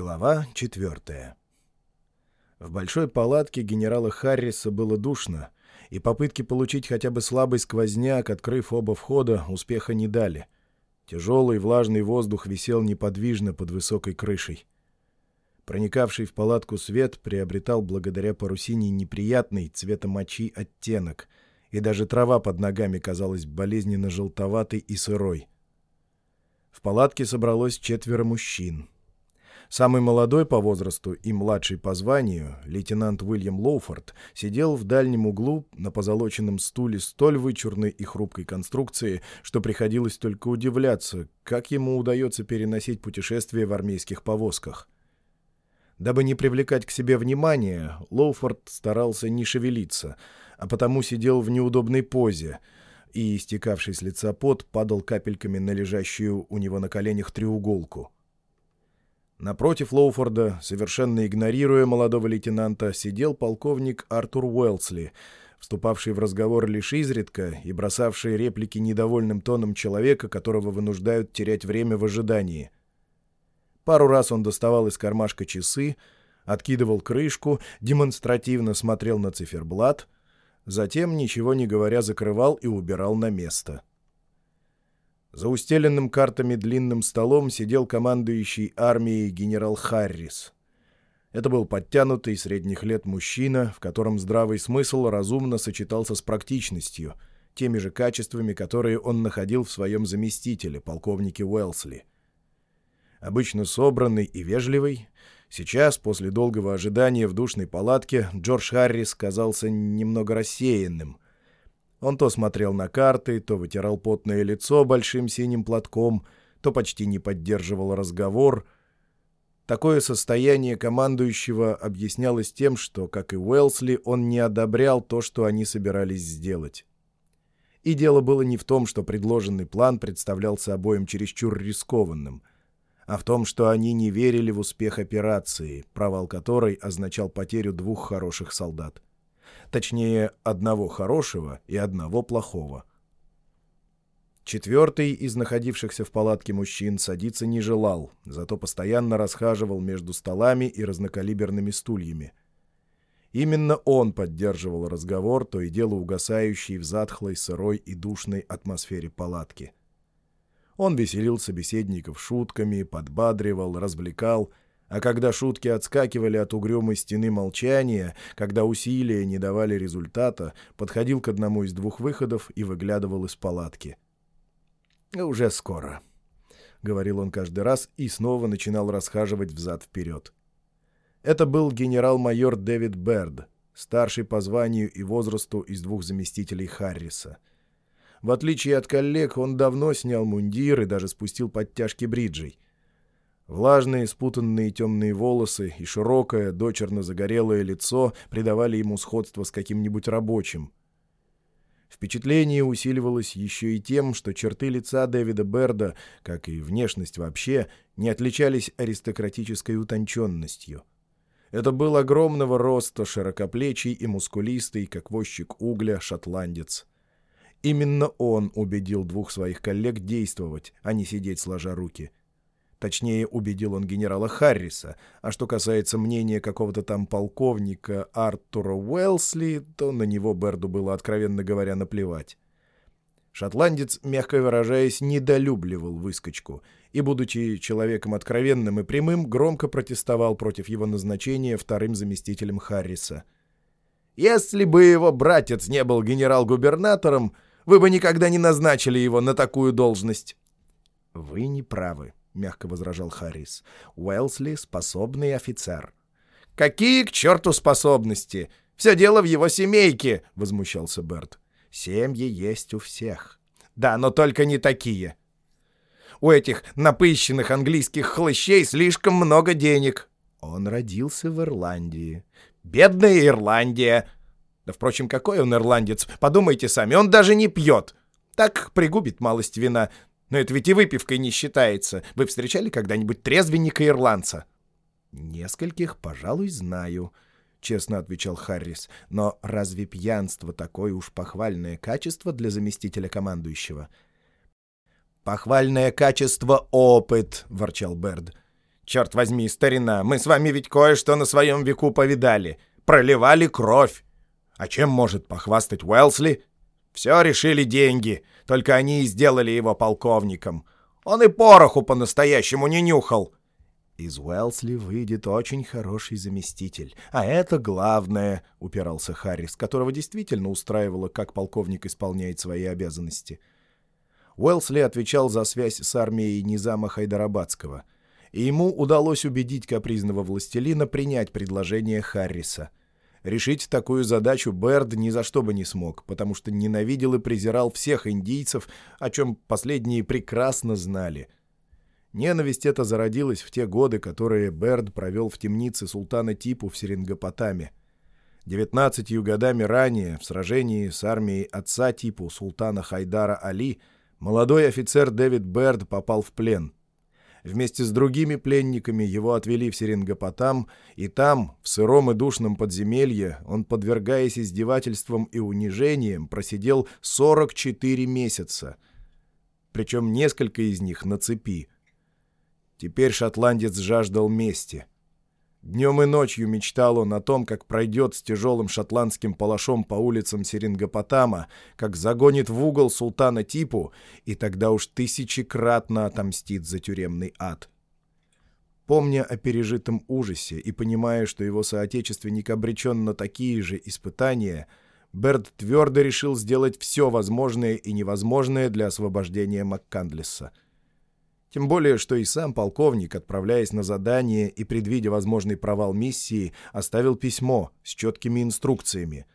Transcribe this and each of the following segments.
Глава четвертая. В большой палатке генерала Харриса было душно, и попытки получить хотя бы слабый сквозняк, открыв оба входа, успеха не дали. Тяжелый влажный воздух висел неподвижно под высокой крышей. Проникавший в палатку свет приобретал благодаря парусине неприятный цвета мочи оттенок, и даже трава под ногами казалась болезненно желтоватой и сырой. В палатке собралось четверо мужчин — Самый молодой по возрасту и младший по званию, лейтенант Уильям Лоуфорд, сидел в дальнем углу на позолоченном стуле столь вычурной и хрупкой конструкции, что приходилось только удивляться, как ему удается переносить путешествия в армейских повозках. Дабы не привлекать к себе внимания, Лоуфорд старался не шевелиться, а потому сидел в неудобной позе, и истекавший с лица пот падал капельками на лежащую у него на коленях треуголку — Напротив Лоуфорда, совершенно игнорируя молодого лейтенанта, сидел полковник Артур Уэлсли, вступавший в разговор лишь изредка и бросавший реплики недовольным тоном человека, которого вынуждают терять время в ожидании. Пару раз он доставал из кармашка часы, откидывал крышку, демонстративно смотрел на циферблат, затем, ничего не говоря, закрывал и убирал на место. За устеленным картами длинным столом сидел командующий армией генерал Харрис. Это был подтянутый средних лет мужчина, в котором здравый смысл разумно сочетался с практичностью, теми же качествами, которые он находил в своем заместителе, полковнике Уэлсли. Обычно собранный и вежливый, сейчас, после долгого ожидания в душной палатке, Джордж Харрис казался немного рассеянным — он то смотрел на карты, то вытирал потное лицо большим синим платком, то почти не поддерживал разговор. Такое состояние командующего объяснялось тем, что, как и Уэлсли, он не одобрял то, что они собирались сделать. И дело было не в том, что предложенный план представлялся обоим чересчур рискованным, а в том, что они не верили в успех операции, провал которой означал потерю двух хороших солдат. Точнее, одного хорошего и одного плохого. Четвертый из находившихся в палатке мужчин садиться не желал, зато постоянно расхаживал между столами и разнокалиберными стульями. Именно он поддерживал разговор, то и дело угасающий в затхлой, сырой и душной атмосфере палатки. Он веселил собеседников шутками, подбадривал, развлекал — а когда шутки отскакивали от угрюмой стены молчания, когда усилия не давали результата, подходил к одному из двух выходов и выглядывал из палатки. «Уже скоро», — говорил он каждый раз и снова начинал расхаживать взад-вперед. Это был генерал-майор Дэвид Берд, старший по званию и возрасту из двух заместителей Харриса. В отличие от коллег, он давно снял мундир и даже спустил подтяжки бриджей — Влажные, спутанные темные волосы и широкое, дочерно загорелое лицо придавали ему сходство с каким-нибудь рабочим. Впечатление усиливалось еще и тем, что черты лица Дэвида Берда, как и внешность вообще, не отличались аристократической утонченностью. Это был огромного роста, широкоплечий и мускулистый, как возчик угля, шотландец. Именно он убедил двух своих коллег действовать, а не сидеть сложа руки — Точнее, убедил он генерала Харриса. А что касается мнения какого-то там полковника Артура Уэлсли, то на него Берду было, откровенно говоря, наплевать. Шотландец, мягко выражаясь, недолюбливал выскочку и, будучи человеком откровенным и прямым, громко протестовал против его назначения вторым заместителем Харриса. «Если бы его братец не был генерал-губернатором, вы бы никогда не назначили его на такую должность». «Вы не правы», мягко возражал Харрис. «Уэлсли — способный офицер». «Какие к черту способности? Все дело в его семейке!» — возмущался Берт. «Семьи есть у всех». «Да, но только не такие. У этих напыщенных английских хлыщей слишком много денег». Он родился в Ирландии. «Бедная Ирландия!» Да, впрочем, какой он ирландец? Подумайте сами, он даже не пьет. Так пригубит малость вина, но это ведь и выпивкой не считается. Вы встречали когда-нибудь трезвенника-ирландца?» «Нескольких, пожалуй, знаю», — честно отвечал Харрис. «Но разве пьянство такое уж похвальное качество для заместителя командующего?» «Похвальное качество — опыт», — ворчал Берд. Черт возьми, старина, мы с вами ведь кое-что на своем веку повидали. Проливали кровь. А чем может похвастать Уэлсли? Все решили деньги, только они и сделали его полковником. Он и пороху по-настоящему не нюхал. «Из Уэлсли выйдет очень хороший заместитель. А это главное», — упирался Харрис, которого действительно устраивало, как полковник исполняет свои обязанности. Уэлсли отвечал за связь с армией Низама Хайдарабадского, и ему удалось убедить капризного властелина принять предложение Харриса. Решить такую задачу Берд ни за что бы не смог, потому что ненавидел и презирал всех индийцев, о чем последние прекрасно знали — Ненависть эта зародилась в те годы, которые Берд провел в темнице султана Типу в Серингопотаме. Девятнадцатью годами ранее, в сражении с армией отца Типу, султана Хайдара Али, молодой офицер Дэвид Берд попал в плен. Вместе с другими пленниками его отвели в Серингопотам, и там, в сыром и душном подземелье, он, подвергаясь издевательствам и унижениям, просидел 44 месяца. Причем несколько из них на цепи – Теперь шотландец жаждал мести. Днем и ночью мечтал он о том, как пройдет с тяжелым шотландским палашом по улицам Серингопотама, как загонит в угол султана Типу, и тогда уж тысячекратно отомстит за тюремный ад. Помня о пережитом ужасе и понимая, что его соотечественник обречен на такие же испытания, Берд твердо решил сделать все возможное и невозможное для освобождения МакКандлиса — тем более, что и сам полковник, отправляясь на задание и предвидя возможный провал миссии, оставил письмо с четкими инструкциями.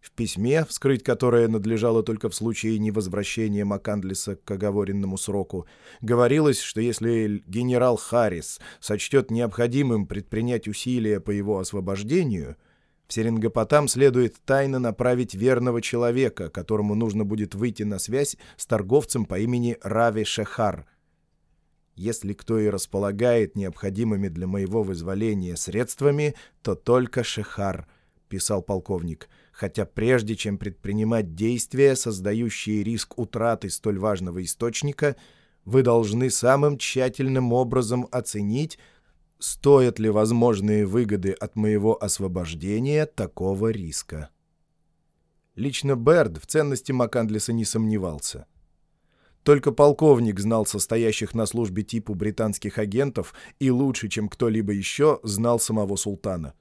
В письме, вскрыть которое надлежало только в случае невозвращения Макандлиса к оговоренному сроку, говорилось, что если генерал Харрис сочтет необходимым предпринять усилия по его освобождению, в Серингопотам следует тайно направить верного человека, которому нужно будет выйти на связь с торговцем по имени Рави Шехар — если кто и располагает необходимыми для моего вызволения средствами, то только Шехар, писал полковник, хотя прежде чем предпринимать действия, создающие риск утраты столь важного источника, вы должны самым тщательным образом оценить, стоят ли возможные выгоды от моего освобождения такого риска. Лично Берд в ценности Макандлиса не сомневался — только полковник знал состоящих на службе типу британских агентов и лучше, чем кто-либо еще, знал самого султана.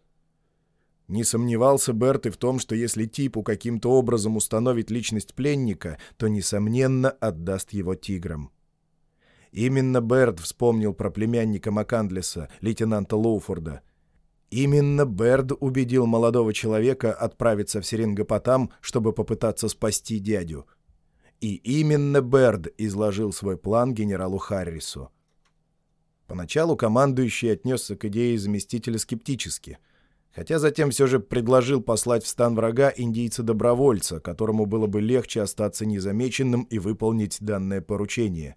Не сомневался Берт и в том, что если типу каким-то образом установит личность пленника, то, несомненно, отдаст его тиграм. Именно Берт вспомнил про племянника Макандлеса, лейтенанта Лоуфорда. Именно Берд убедил молодого человека отправиться в Серингопотам, чтобы попытаться спасти дядю — и именно Берд изложил свой план генералу Харрису. Поначалу командующий отнесся к идее заместителя скептически, хотя затем все же предложил послать в стан врага индийца-добровольца, которому было бы легче остаться незамеченным и выполнить данное поручение.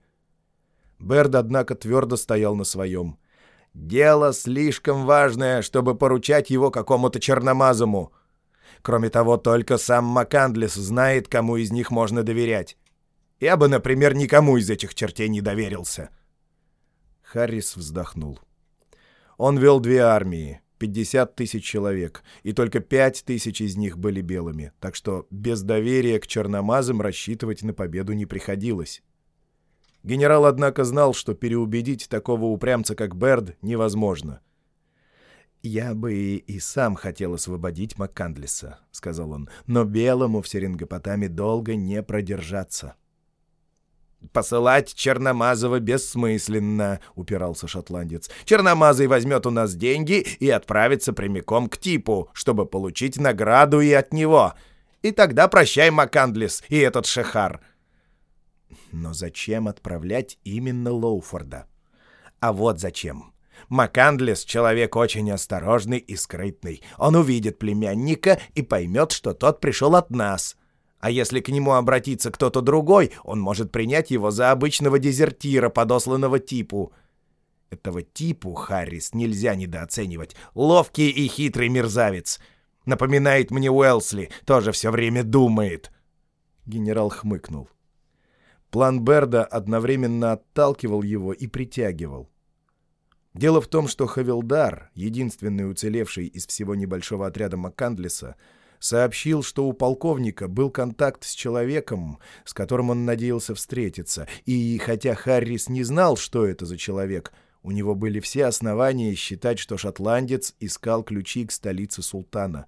Берд, однако, твердо стоял на своем. «Дело слишком важное, чтобы поручать его какому-то черномазому», Кроме того, только сам Макандлес знает, кому из них можно доверять. Я бы, например, никому из этих чертей не доверился. Харрис вздохнул. Он вел две армии, 50 тысяч человек, и только 5 тысяч из них были белыми, так что без доверия к черномазам рассчитывать на победу не приходилось. Генерал, однако, знал, что переубедить такого упрямца, как Берд, невозможно. «Я бы и сам хотел освободить Маккандлиса», — сказал он, «но белому в Серингопотаме долго не продержаться». «Посылать Черномазова бессмысленно», — упирался шотландец. «Черномазый возьмет у нас деньги и отправится прямиком к типу, чтобы получить награду и от него. И тогда прощай, Маккандлис, и этот Шехар». Но зачем отправлять именно Лоуфорда? А вот зачем. Макандлес — человек очень осторожный и скрытный. Он увидит племянника и поймет, что тот пришел от нас. А если к нему обратится кто-то другой, он может принять его за обычного дезертира, подосланного типу. Этого типу, Харрис, нельзя недооценивать. Ловкий и хитрый мерзавец. Напоминает мне Уэлсли, тоже все время думает. Генерал хмыкнул. План Берда одновременно отталкивал его и притягивал. Дело в том, что Хавилдар, единственный уцелевший из всего небольшого отряда Маккандлиса, сообщил, что у полковника был контакт с человеком, с которым он надеялся встретиться, и хотя Харрис не знал, что это за человек, у него были все основания считать, что шотландец искал ключи к столице султана.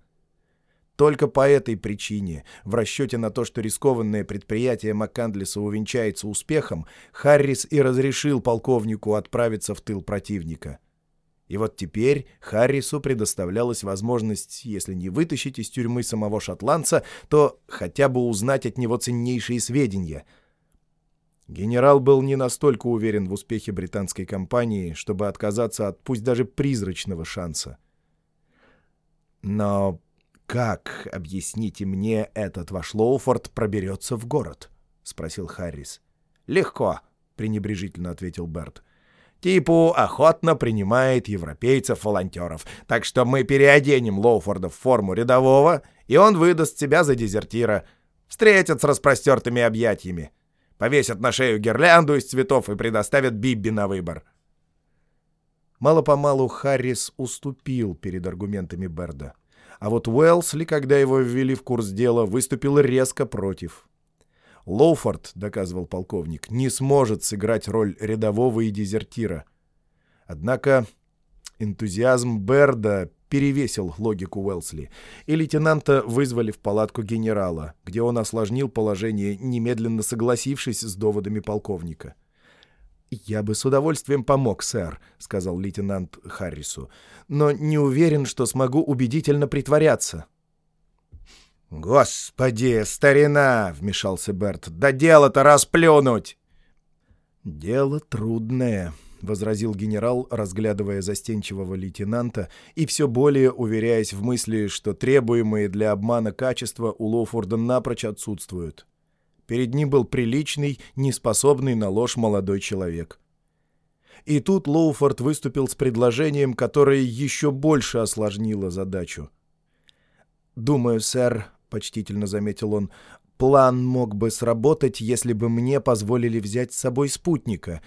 Только по этой причине, в расчете на то, что рискованное предприятие Маккандлиса увенчается успехом, Харрис и разрешил полковнику отправиться в тыл противника. И вот теперь Харрису предоставлялась возможность, если не вытащить из тюрьмы самого шотландца, то хотя бы узнать от него ценнейшие сведения. Генерал был не настолько уверен в успехе британской кампании, чтобы отказаться от пусть даже призрачного шанса. Но «Как, объясните мне, этот ваш Лоуфорд проберется в город?» — спросил Харрис. «Легко», — пренебрежительно ответил Берт. «Типу охотно принимает европейцев-волонтеров, так что мы переоденем Лоуфорда в форму рядового, и он выдаст себя за дезертира. Встретят с распростертыми объятиями. Повесят на шею гирлянду из цветов и предоставят Бибби на выбор». Мало-помалу Харрис уступил перед аргументами Берда. А вот Уэлсли, когда его ввели в курс дела, выступил резко против. Лоуфорд, доказывал полковник, не сможет сыграть роль рядового и дезертира. Однако энтузиазм Берда перевесил логику Уэлсли, и лейтенанта вызвали в палатку генерала, где он осложнил положение, немедленно согласившись с доводами полковника. «Я бы с удовольствием помог, сэр», — сказал лейтенант Харрису, «но не уверен, что смогу убедительно притворяться». «Господи, старина!» — вмешался Берт. «Да дело-то расплюнуть!» «Дело трудное», — возразил генерал, разглядывая застенчивого лейтенанта и все более уверяясь в мысли, что требуемые для обмана качества у Лоуфорда напрочь отсутствуют. Перед ним был приличный, неспособный на ложь молодой человек. И тут Лоуфорд выступил с предложением, которое еще больше осложнило задачу. «Думаю, сэр», — почтительно заметил он, — «план мог бы сработать, если бы мне позволили взять с собой спутника.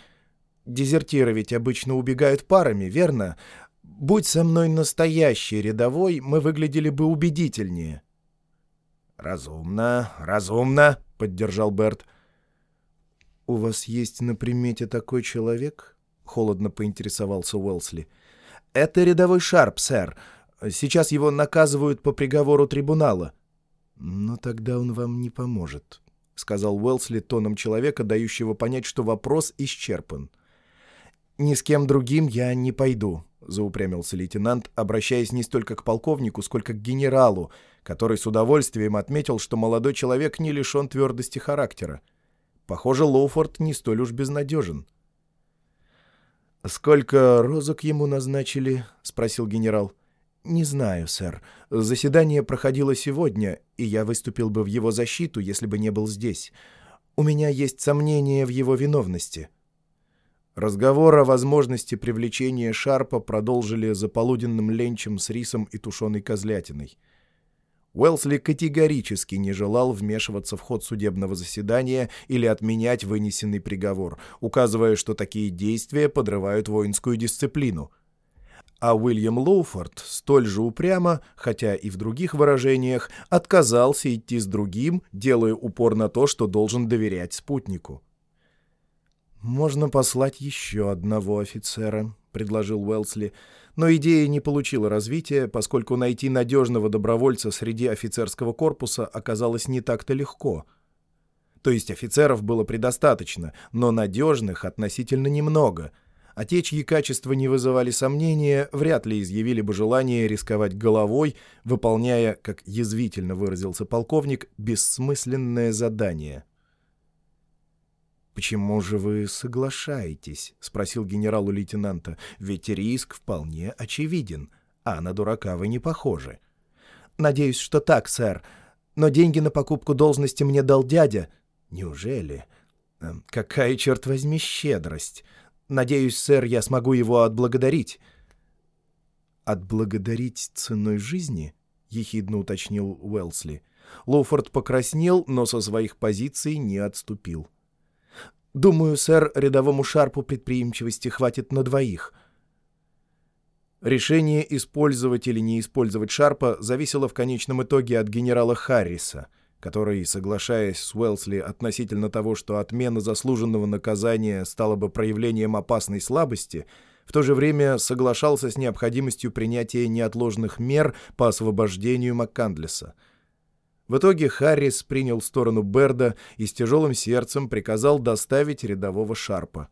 Дезертиры ведь обычно убегают парами, верно? Будь со мной настоящий рядовой, мы выглядели бы убедительнее». «Разумно, разумно», поддержал Берт. «У вас есть на примете такой человек?» — холодно поинтересовался Уэлсли. «Это рядовой Шарп, сэр. Сейчас его наказывают по приговору трибунала». «Но тогда он вам не поможет», — сказал Уэлсли тоном человека, дающего понять, что вопрос исчерпан. «Ни с кем другим я не пойду», — заупрямился лейтенант, обращаясь не столько к полковнику, сколько к генералу, который с удовольствием отметил, что молодой человек не лишен твердости характера. Похоже, Лоуфорд не столь уж безнадежен. «Сколько розок ему назначили?» — спросил генерал. «Не знаю, сэр. Заседание проходило сегодня, и я выступил бы в его защиту, если бы не был здесь. У меня есть сомнения в его виновности». Разговор о возможности привлечения Шарпа продолжили за полуденным ленчем с рисом и тушеной козлятиной. Уэлсли категорически не желал вмешиваться в ход судебного заседания или отменять вынесенный приговор, указывая, что такие действия подрывают воинскую дисциплину. А Уильям Лоуфорд столь же упрямо, хотя и в других выражениях, отказался идти с другим, делая упор на то, что должен доверять спутнику. «Можно послать еще одного офицера», — предложил Уэлсли, — но идея не получила развития, поскольку найти надежного добровольца среди офицерского корпуса оказалось не так-то легко. То есть офицеров было предостаточно, но надежных относительно немного, а те, чьи качества не вызывали сомнения, вряд ли изъявили бы желание рисковать головой, выполняя, как язвительно выразился полковник, бессмысленное задание — «Почему же вы соглашаетесь?» — спросил генерал у лейтенанта. «Ведь риск вполне очевиден, а на дурака вы не похожи». «Надеюсь, что так, сэр. Но деньги на покупку должности мне дал дядя». «Неужели?» эм, «Какая, черт возьми, щедрость! Надеюсь, сэр, я смогу его отблагодарить». «Отблагодарить ценой жизни?» — ехидно уточнил Уэлсли. Лоуфорд покраснел, но со своих позиций не отступил. «Думаю, сэр, рядовому Шарпу предприимчивости хватит на двоих». Решение использовать или не использовать Шарпа зависело в конечном итоге от генерала Харриса, который, соглашаясь с Уэлсли относительно того, что отмена заслуженного наказания стала бы проявлением опасной слабости, в то же время соглашался с необходимостью принятия неотложных мер по освобождению МакКандлеса. В итоге Харрис принял сторону Берда и с тяжелым сердцем приказал доставить рядового Шарпа.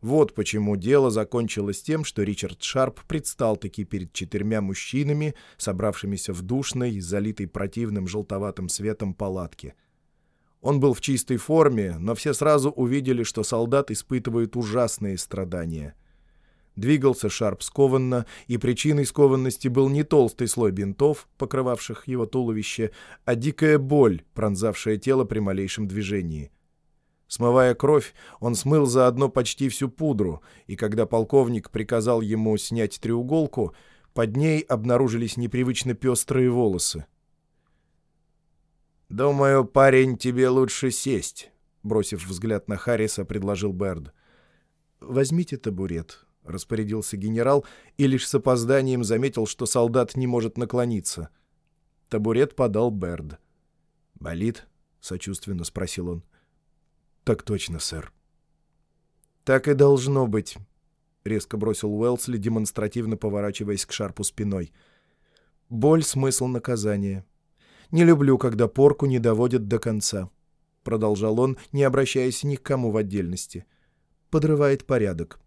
Вот почему дело закончилось тем, что Ричард Шарп предстал-таки перед четырьмя мужчинами, собравшимися в душной, залитой противным желтоватым светом палатке. Он был в чистой форме, но все сразу увидели, что солдат испытывает ужасные страдания. Двигался Шарп скованно, и причиной скованности был не толстый слой бинтов, покрывавших его туловище, а дикая боль, пронзавшая тело при малейшем движении. Смывая кровь, он смыл заодно почти всю пудру, и когда полковник приказал ему снять треуголку, под ней обнаружились непривычно пестрые волосы. «Думаю, парень, тебе лучше сесть», — бросив взгляд на Харриса, предложил Берд. «Возьмите табурет», — распорядился генерал и лишь с опозданием заметил, что солдат не может наклониться. Табурет подал Берд. «Болит?» — сочувственно спросил он. «Так точно, сэр». «Так и должно быть», — резко бросил Уэлсли, демонстративно поворачиваясь к Шарпу спиной. «Боль — смысл наказания. Не люблю, когда порку не доводят до конца», — продолжал он, не обращаясь ни к кому в отдельности. «Подрывает порядок.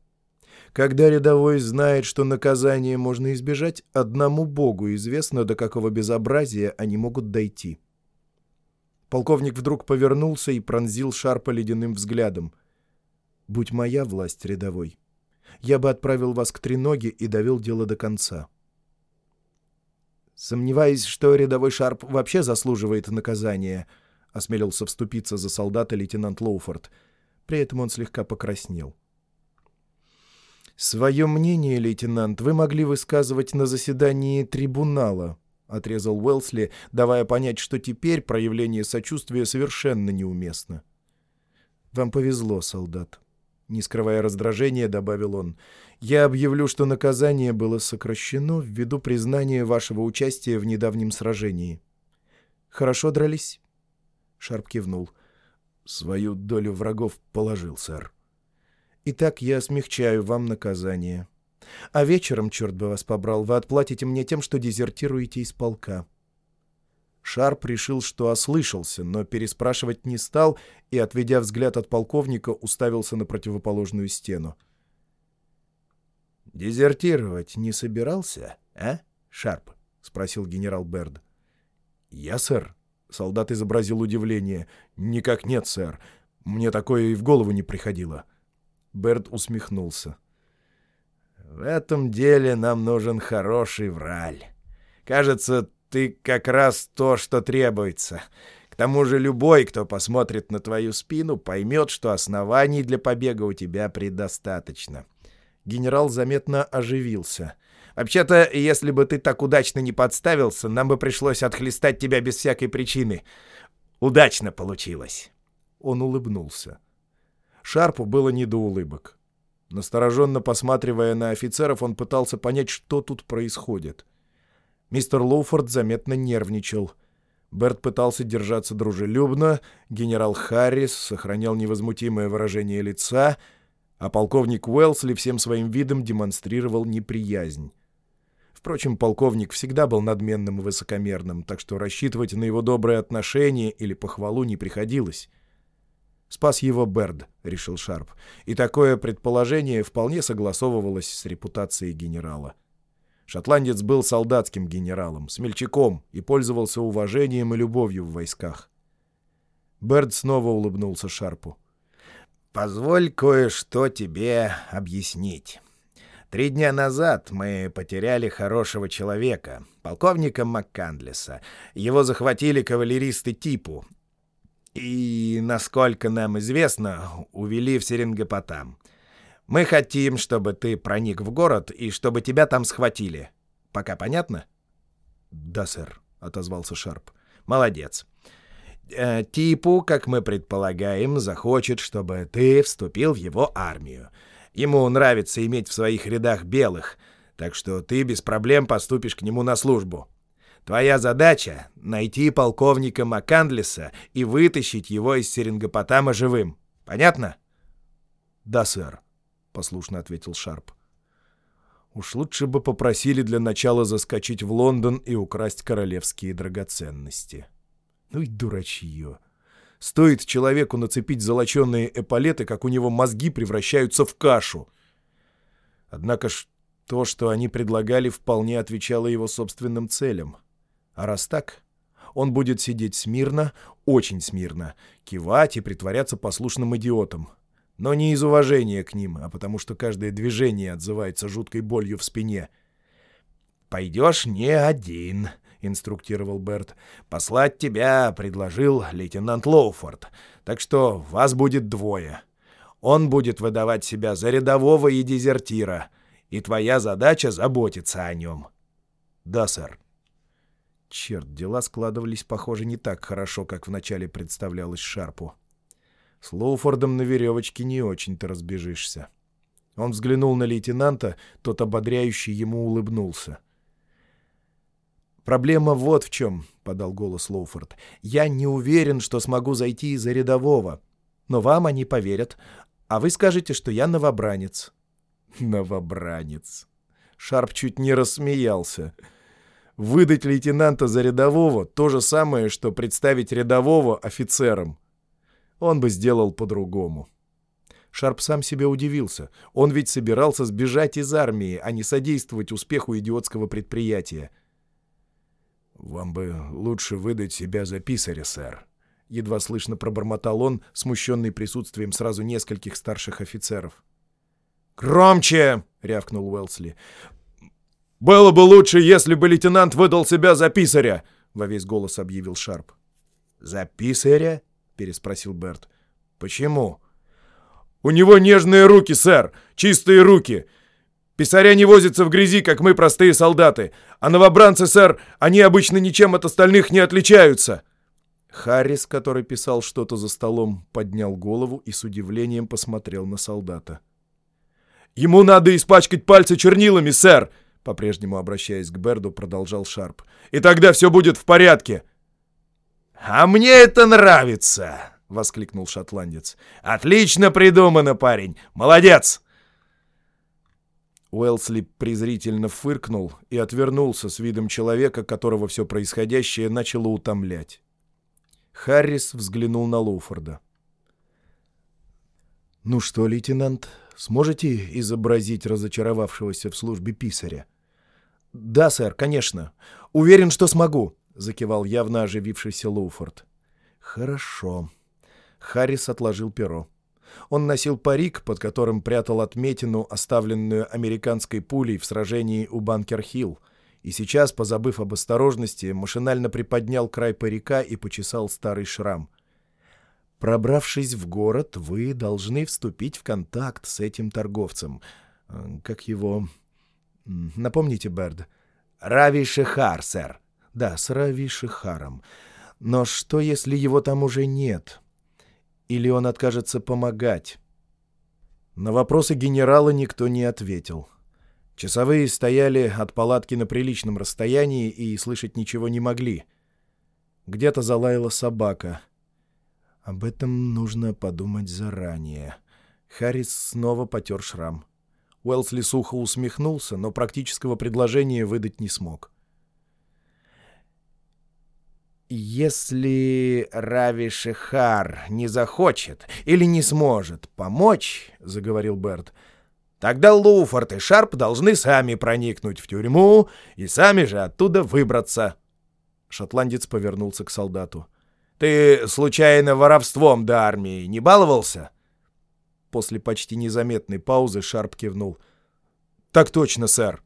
Когда рядовой знает, что наказание можно избежать, одному Богу известно, до какого безобразия они могут дойти». Полковник вдруг повернулся и пронзил Шарпа ледяным взглядом. «Будь моя власть рядовой, я бы отправил вас к треноге и довел дело до конца». «Сомневаюсь, что рядовой Шарп вообще заслуживает наказания», — осмелился вступиться за солдата лейтенант Лоуфорд. При этом он слегка покраснел. «Свое мнение, лейтенант, вы могли высказывать на заседании трибунала», — отрезал Уэлсли, давая понять, что теперь проявление сочувствия совершенно неуместно. «Вам повезло, солдат», — не скрывая раздражения, добавил он. «Я объявлю, что наказание было сокращено ввиду признания вашего участия в недавнем сражении». «Хорошо дрались?» Шарп кивнул. «Свою долю врагов положил, сэр». «Итак, я смягчаю вам наказание». А вечером, черт бы вас побрал, вы отплатите мне тем, что дезертируете из полка». Шарп решил, что ослышался, но переспрашивать не стал и, отведя взгляд от полковника, уставился на противоположную стену. «Дезертировать не собирался, а, Шарп?» — спросил генерал Берд. «Я, сэр?» — солдат изобразил удивление. «Никак нет, сэр. Мне такое и в голову не приходило». Берд усмехнулся. В этом деле нам нужен хороший враль. Кажется, ты как раз то, что требуется. К тому же любой, кто посмотрит на твою спину, поймет, что оснований для побега у тебя предостаточно. Генерал заметно оживился. Вообще-то, если бы ты так удачно не подставился, нам бы пришлось отхлестать тебя без всякой причины. Удачно получилось. Он улыбнулся. Шарпу было не до улыбок. Настороженно посматривая на офицеров, он пытался понять, что тут происходит. Мистер Лоуфорд заметно нервничал. Берт пытался держаться дружелюбно, генерал Харрис сохранял невозмутимое выражение лица, а полковник Уэлсли всем своим видом демонстрировал неприязнь. Впрочем, полковник всегда был надменным и высокомерным, так что рассчитывать на его добрые отношения или похвалу не приходилось. Спас его Берд, решил Шарп, и такое предположение вполне согласовывалось с репутацией генерала. Шотландец был солдатским генералом, смельчаком и пользовался уважением и любовью в войсках. Берд снова улыбнулся Шарпу. «Позволь кое-что тебе объяснить. Три дня назад мы потеряли хорошего человека, полковника МакКандлеса. Его захватили кавалеристы Типу, и, насколько нам известно, увели в Серингопотам. Мы хотим, чтобы ты проник в город и чтобы тебя там схватили. Пока понятно?» «Да, сэр», — отозвался Шарп. «Молодец. Э, Типу, как мы предполагаем, захочет, чтобы ты вступил в его армию. Ему нравится иметь в своих рядах белых. Так что ты без проблем поступишь к нему на службу. Твоя задача — найти полковника Макандлиса и вытащить его из Серингопотама живым. Понятно? — Да, сэр, — послушно ответил Шарп. Уж лучше бы попросили для начала заскочить в Лондон и украсть королевские драгоценности. Ну и дурачье. Стоит человеку нацепить золоченые эполеты, как у него мозги превращаются в кашу. Однако ж то, что они предлагали, вполне отвечало его собственным целям — а раз так, он будет сидеть смирно, очень смирно, кивать и притворяться послушным идиотом. Но не из уважения к ним, а потому что каждое движение отзывается жуткой болью в спине. «Пойдешь не один», — инструктировал Берт. «Послать тебя предложил лейтенант Лоуфорд, так что вас будет двое. Он будет выдавать себя за рядового и дезертира, и твоя задача — заботиться о нем». «Да, сэр». Черт, дела складывались, похоже, не так хорошо, как вначале представлялось Шарпу. С Лоуфордом на веревочке не очень-то разбежишься. Он взглянул на лейтенанта, тот ободряющий ему улыбнулся. «Проблема вот в чем», — подал голос Лоуфорд. «Я не уверен, что смогу зайти из-за рядового. Но вам они поверят, а вы скажете, что я новобранец». «Новобранец». Шарп чуть не рассмеялся. «Новобранец». Выдать лейтенанта за рядового — то же самое, что представить рядового офицером. Он бы сделал по-другому. Шарп сам себе удивился. Он ведь собирался сбежать из армии, а не содействовать успеху идиотского предприятия. «Вам бы лучше выдать себя за писаря, сэр», — едва слышно пробормотал он, смущенный присутствием сразу нескольких старших офицеров. «Громче!» — рявкнул Уэлсли. «Было бы лучше, если бы лейтенант выдал себя за писаря!» — во весь голос объявил Шарп. «За писаря?» — переспросил Берт. «Почему?» «У него нежные руки, сэр! Чистые руки! Писаря не возятся в грязи, как мы, простые солдаты. А новобранцы, сэр, они обычно ничем от остальных не отличаются!» Харрис, который писал что-то за столом, поднял голову и с удивлением посмотрел на солдата. «Ему надо испачкать пальцы чернилами, сэр!» По-прежнему обращаясь к Берду, продолжал Шарп. «И тогда все будет в порядке!» «А мне это нравится!» — воскликнул шотландец. «Отлично придумано, парень! Молодец!» Уэлсли презрительно фыркнул и отвернулся с видом человека, которого все происходящее начало утомлять. Харрис взглянул на Лоуфорда. «Ну что, лейтенант, сможете изобразить разочаровавшегося в службе писаря?» «Да, сэр, конечно. Уверен, что смогу», — закивал явно оживившийся Лоуфорд. «Хорошо». Харрис отложил перо. Он носил парик, под которым прятал отметину, оставленную американской пулей в сражении у Банкер-Хилл, и сейчас, позабыв об осторожности, машинально приподнял край парика и почесал старый шрам. «Пробравшись в город, вы должны вступить в контакт с этим торговцем. Э, как его...» Напомните, Берд. Рави Шихар, сэр. Да, с Рави Шихаром. Но что, если его там уже нет? Или он откажется помогать? На вопросы генерала никто не ответил. Часовые стояли от палатки на приличном расстоянии и слышать ничего не могли. Где-то залаяла собака. Об этом нужно подумать заранее. Харрис снова потер шрам. Уэлсли сухо усмехнулся, но практического предложения выдать не смог. «Если Рави Шехар не захочет или не сможет помочь, — заговорил Берт, — тогда Луфорд и Шарп должны сами проникнуть в тюрьму и сами же оттуда выбраться». Шотландец повернулся к солдату. «Ты, случайно, воровством до армии не баловался?» После почти незаметной паузы Шарп кивнул. «Так точно, сэр».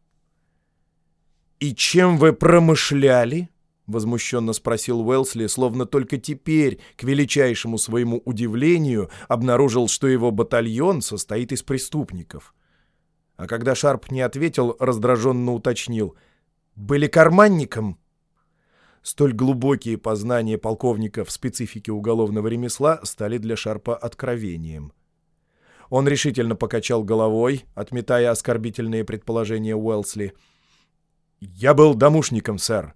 «И чем вы промышляли?» — возмущенно спросил Уэлсли, словно только теперь, к величайшему своему удивлению, обнаружил, что его батальон состоит из преступников. А когда Шарп не ответил, раздраженно уточнил. «Были карманником?» Столь глубокие познания полковника в специфике уголовного ремесла стали для Шарпа откровением. Он решительно покачал головой, отметая оскорбительные предположения Уэлсли. «Я был домушником, сэр,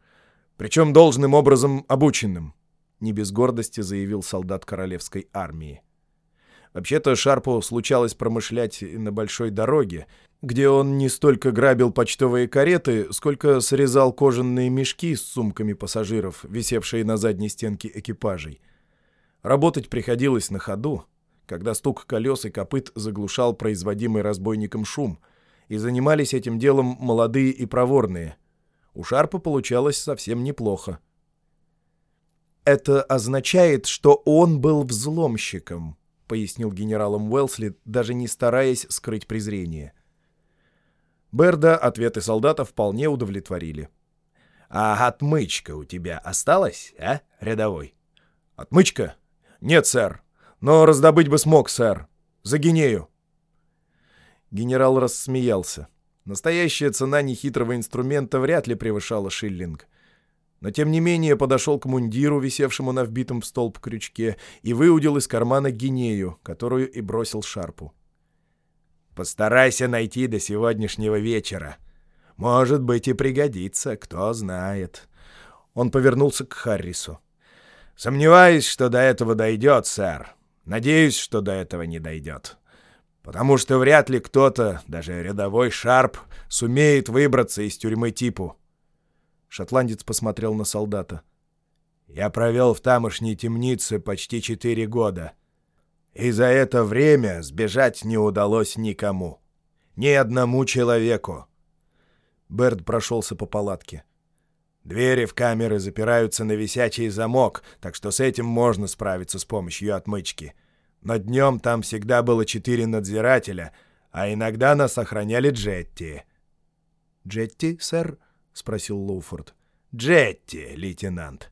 причем должным образом обученным», — не без гордости заявил солдат королевской армии. Вообще-то Шарпу случалось промышлять на большой дороге, где он не столько грабил почтовые кареты, сколько срезал кожаные мешки с сумками пассажиров, висевшие на задней стенке экипажей. Работать приходилось на ходу, когда стук колес и копыт заглушал производимый разбойником шум, и занимались этим делом молодые и проворные. У Шарпа получалось совсем неплохо. «Это означает, что он был взломщиком», — пояснил генералом Уэлсли, даже не стараясь скрыть презрение. Берда ответы солдата вполне удовлетворили. «А отмычка у тебя осталась, а, рядовой?» «Отмычка? Нет, сэр. Но раздобыть бы смог, сэр. За гинею». Генерал рассмеялся. Настоящая цена нехитрого инструмента вряд ли превышала шиллинг. Но тем не менее подошел к мундиру, висевшему на вбитом в столб крючке, и выудил из кармана гинею, которую и бросил шарпу. «Постарайся найти до сегодняшнего вечера. Может быть и пригодится, кто знает». Он повернулся к Харрису. «Сомневаюсь, что до этого дойдет, сэр. Надеюсь, что до этого не дойдет. Потому что вряд ли кто-то, даже рядовой Шарп, сумеет выбраться из тюрьмы типу». Шотландец посмотрел на солдата. «Я провел в тамошней темнице почти четыре года. И за это время сбежать не удалось никому. Ни одному человеку». Берд прошелся по палатке. Двери в камеры запираются на висячий замок, так что с этим можно справиться с помощью отмычки. Но днем там всегда было четыре надзирателя, а иногда нас охраняли Джетти. «Джетти, сэр?» — спросил Лоуфорд. «Джетти, лейтенант.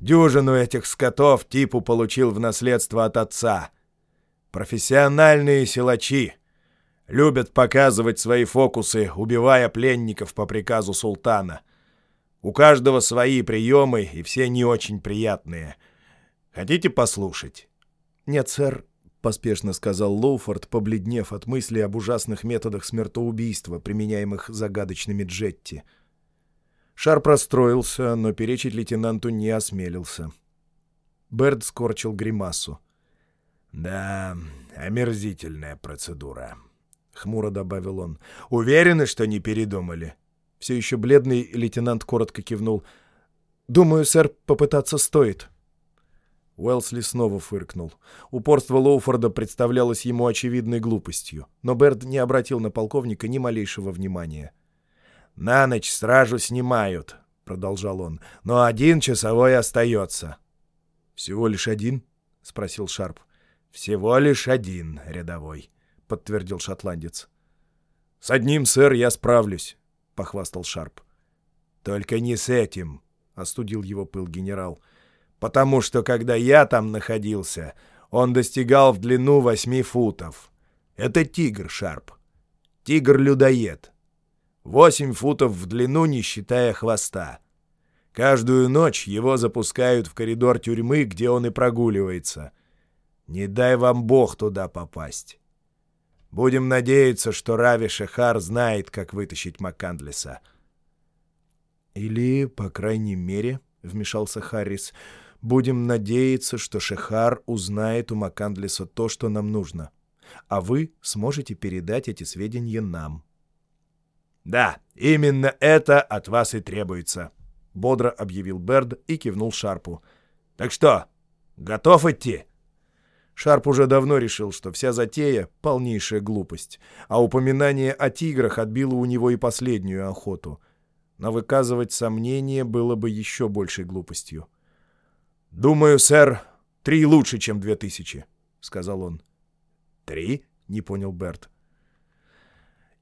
Дюжину этих скотов типу получил в наследство от отца. Профессиональные силачи. Любят показывать свои фокусы, убивая пленников по приказу султана. У каждого свои приемы, и все не очень приятные. Хотите послушать?» «Нет, сэр», — поспешно сказал Лоуфорд, побледнев от мысли об ужасных методах смертоубийства, применяемых загадочными Джетти. — Шар простроился, но перечить лейтенанту не осмелился. Берд скорчил гримасу. «Да, омерзительная процедура», — хмуро добавил он. «Уверены, что не передумали?» Все еще бледный лейтенант коротко кивнул. «Думаю, сэр, попытаться стоит». Уэлсли снова фыркнул. Упорство Лоуфорда представлялось ему очевидной глупостью, но Берд не обратил на полковника ни малейшего внимания. «На ночь стражу снимают», — продолжал он, — «но один часовой остается». «Всего лишь один?» — спросил Шарп. «Всего лишь один, рядовой», — подтвердил шотландец. «С одним, сэр, я справлюсь», — похвастал Шарп. «Только не с этим», — остудил его пыл генерал. «Потому что, когда я там находился, он достигал в длину восьми футов. Это тигр, Шарп. Тигр-людоед. Восемь футов в длину, не считая хвоста. Каждую ночь его запускают в коридор тюрьмы, где он и прогуливается. Не дай вам Бог туда попасть. Будем надеяться, что Рави Шехар знает, как вытащить Маккандлиса. «Или, по крайней мере, — вмешался Харрис, — будем надеяться, что Шехар узнает у Маккандлиса то, что нам нужно, а вы сможете передать эти сведения нам». «Да, именно это от вас и требуется», — бодро объявил Берд и кивнул Шарпу. «Так что, готов идти?» Шарп уже давно решил, что вся затея — полнейшая глупость, а упоминание о тиграх отбило у него и последнюю охоту. Но выказывать сомнения было бы еще большей глупостью. «Думаю, сэр, три лучше, чем две тысячи», — сказал он. «Три?» — не понял Берт.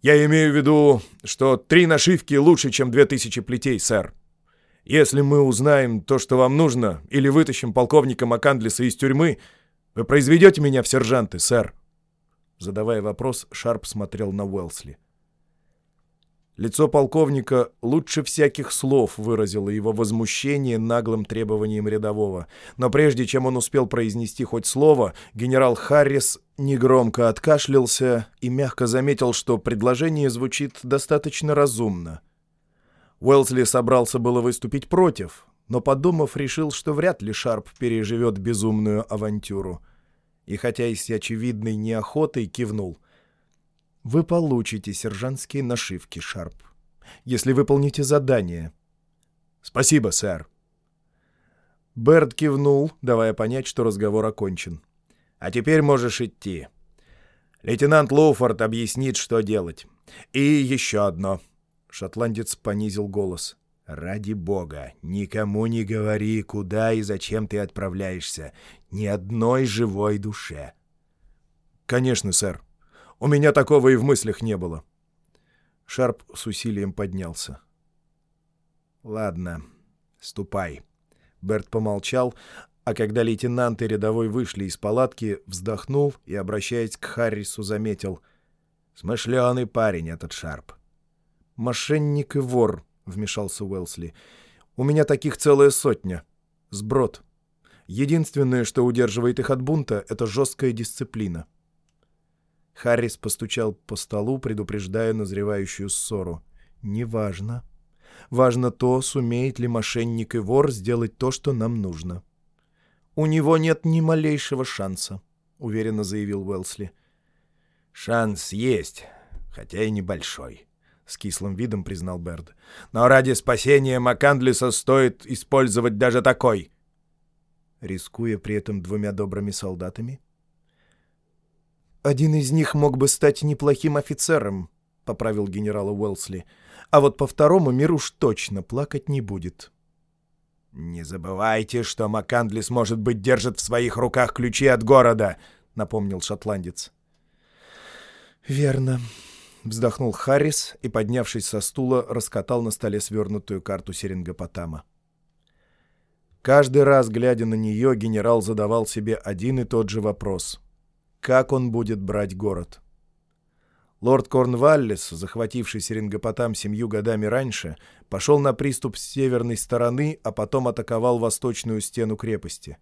Я имею в виду, что три нашивки лучше, чем две тысячи плетей, сэр. Если мы узнаем то, что вам нужно, или вытащим полковника Макандлиса из тюрьмы, вы произведете меня в сержанты, сэр?» Задавая вопрос, Шарп смотрел на Уэлсли. Лицо полковника лучше всяких слов выразило его возмущение наглым требованием рядового. Но прежде чем он успел произнести хоть слово, генерал Харрис негромко откашлялся и мягко заметил, что предложение звучит достаточно разумно. Уэлсли собрался было выступить против, но, подумав, решил, что вряд ли Шарп переживет безумную авантюру. И хотя и с очевидной неохотой кивнул — вы получите сержантские нашивки, Шарп, если выполните задание. Спасибо, сэр. Берд кивнул, давая понять, что разговор окончен. А теперь можешь идти. Лейтенант Лоуфорд объяснит, что делать. И еще одно. Шотландец понизил голос. «Ради бога, никому не говори, куда и зачем ты отправляешься. Ни одной живой душе». «Конечно, сэр», у меня такого и в мыслях не было. Шарп с усилием поднялся. «Ладно, ступай». Берт помолчал, а когда лейтенант и рядовой вышли из палатки, вздохнул и, обращаясь к Харрису, заметил. «Смышленый парень этот Шарп». «Мошенник и вор», — вмешался Уэлсли. «У меня таких целая сотня. Сброд. Единственное, что удерживает их от бунта, — это жесткая дисциплина». Харрис постучал по столу, предупреждая назревающую ссору. «Неважно. Важно то, сумеет ли мошенник и вор сделать то, что нам нужно». «У него нет ни малейшего шанса», — уверенно заявил Уэлсли. «Шанс есть, хотя и небольшой», — с кислым видом признал Берд. «Но ради спасения Макандлиса стоит использовать даже такой». «Рискуя при этом двумя добрыми солдатами?» «Один из них мог бы стать неплохим офицером», — поправил генерала Уэлсли. «А вот по второму мир уж точно плакать не будет». «Не забывайте, что Макандлис, может быть, держит в своих руках ключи от города», — напомнил шотландец. «Верно», — вздохнул Харрис и, поднявшись со стула, раскатал на столе свернутую карту Серингопотама. Каждый раз, глядя на нее, генерал задавал себе один и тот же вопрос — как он будет брать город. Лорд Корнваллис, захвативший Серингопотам семью годами раньше, пошел на приступ с северной стороны, а потом атаковал восточную стену крепости.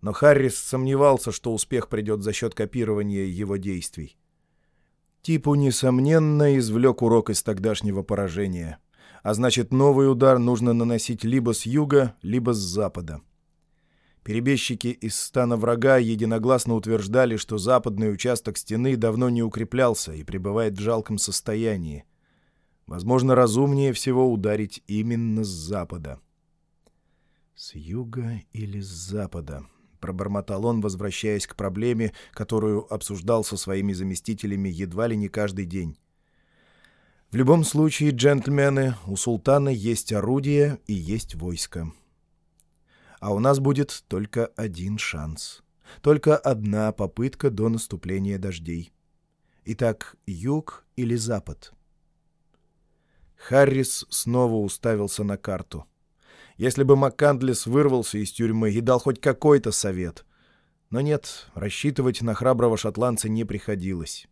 Но Харрис сомневался, что успех придет за счет копирования его действий. Типу, несомненно, извлек урок из тогдашнего поражения. А значит, новый удар нужно наносить либо с юга, либо с запада. Перебежчики из стана врага единогласно утверждали, что западный участок стены давно не укреплялся и пребывает в жалком состоянии. Возможно, разумнее всего ударить именно с запада. «С юга или с запада?» — пробормотал он, возвращаясь к проблеме, которую обсуждал со своими заместителями едва ли не каждый день. В любом случае, джентльмены, у султана есть орудие и есть войско а у нас будет только один шанс. Только одна попытка до наступления дождей. Итак, юг или запад? Харрис снова уставился на карту. Если бы МакКандлес вырвался из тюрьмы и дал хоть какой-то совет. Но нет, рассчитывать на храброго шотландца не приходилось.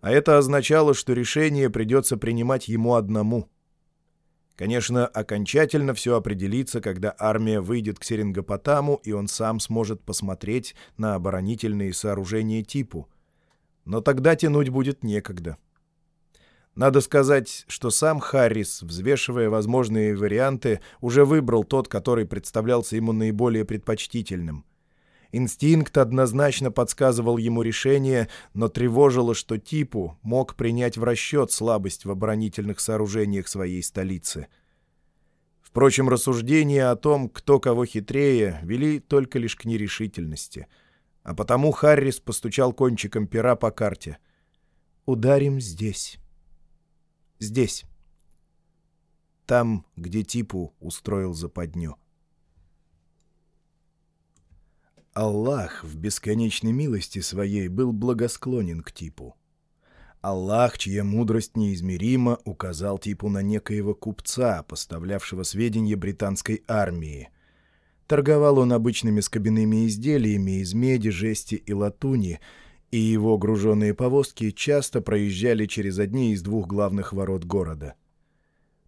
А это означало, что решение придется принимать ему одному — Конечно, окончательно все определится, когда армия выйдет к Серингопотаму, и он сам сможет посмотреть на оборонительные сооружения типу. Но тогда тянуть будет некогда. Надо сказать, что сам Харрис, взвешивая возможные варианты, уже выбрал тот, который представлялся ему наиболее предпочтительным — Инстинкт однозначно подсказывал ему решение, но тревожило, что Типу мог принять в расчет слабость в оборонительных сооружениях своей столицы. Впрочем, рассуждения о том, кто кого хитрее, вели только лишь к нерешительности. А потому Харрис постучал кончиком пера по карте. «Ударим здесь. Здесь. Там, где Типу устроил западню». Аллах в бесконечной милости своей был благосклонен к типу. Аллах, чья мудрость неизмерима, указал типу на некоего купца, поставлявшего сведения британской армии. Торговал он обычными скобяными изделиями из меди, жести и латуни, и его груженные повозки часто проезжали через одни из двух главных ворот города —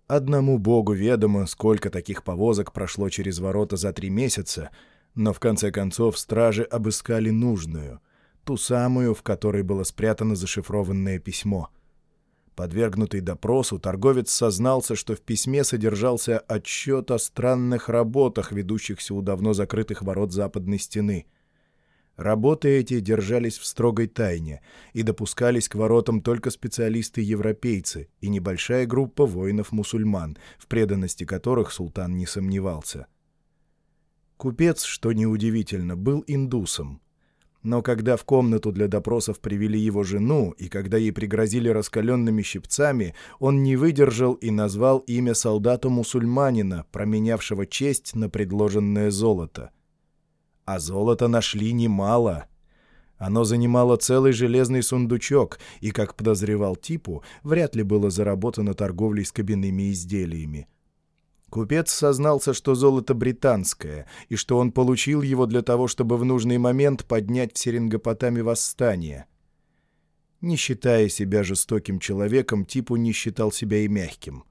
Одному богу ведомо, сколько таких повозок прошло через ворота за три месяца, но в конце концов стражи обыскали нужную, ту самую, в которой было спрятано зашифрованное письмо. Подвергнутый допросу, торговец сознался, что в письме содержался отчет о странных работах, ведущихся у давно закрытых ворот западной стены — Работы эти держались в строгой тайне и допускались к воротам только специалисты-европейцы и небольшая группа воинов-мусульман, в преданности которых султан не сомневался. Купец, что неудивительно, был индусом. Но когда в комнату для допросов привели его жену, и когда ей пригрозили раскаленными щипцами, он не выдержал и назвал имя солдата-мусульманина, променявшего честь на предложенное золото. А золота нашли немало. Оно занимало целый железный сундучок, и, как подозревал Типу, вряд ли было заработано торговлей с кабинными изделиями. Купец сознался, что золото британское, и что он получил его для того, чтобы в нужный момент поднять в Серингопотаме восстание. Не считая себя жестоким человеком, Типу не считал себя и мягким.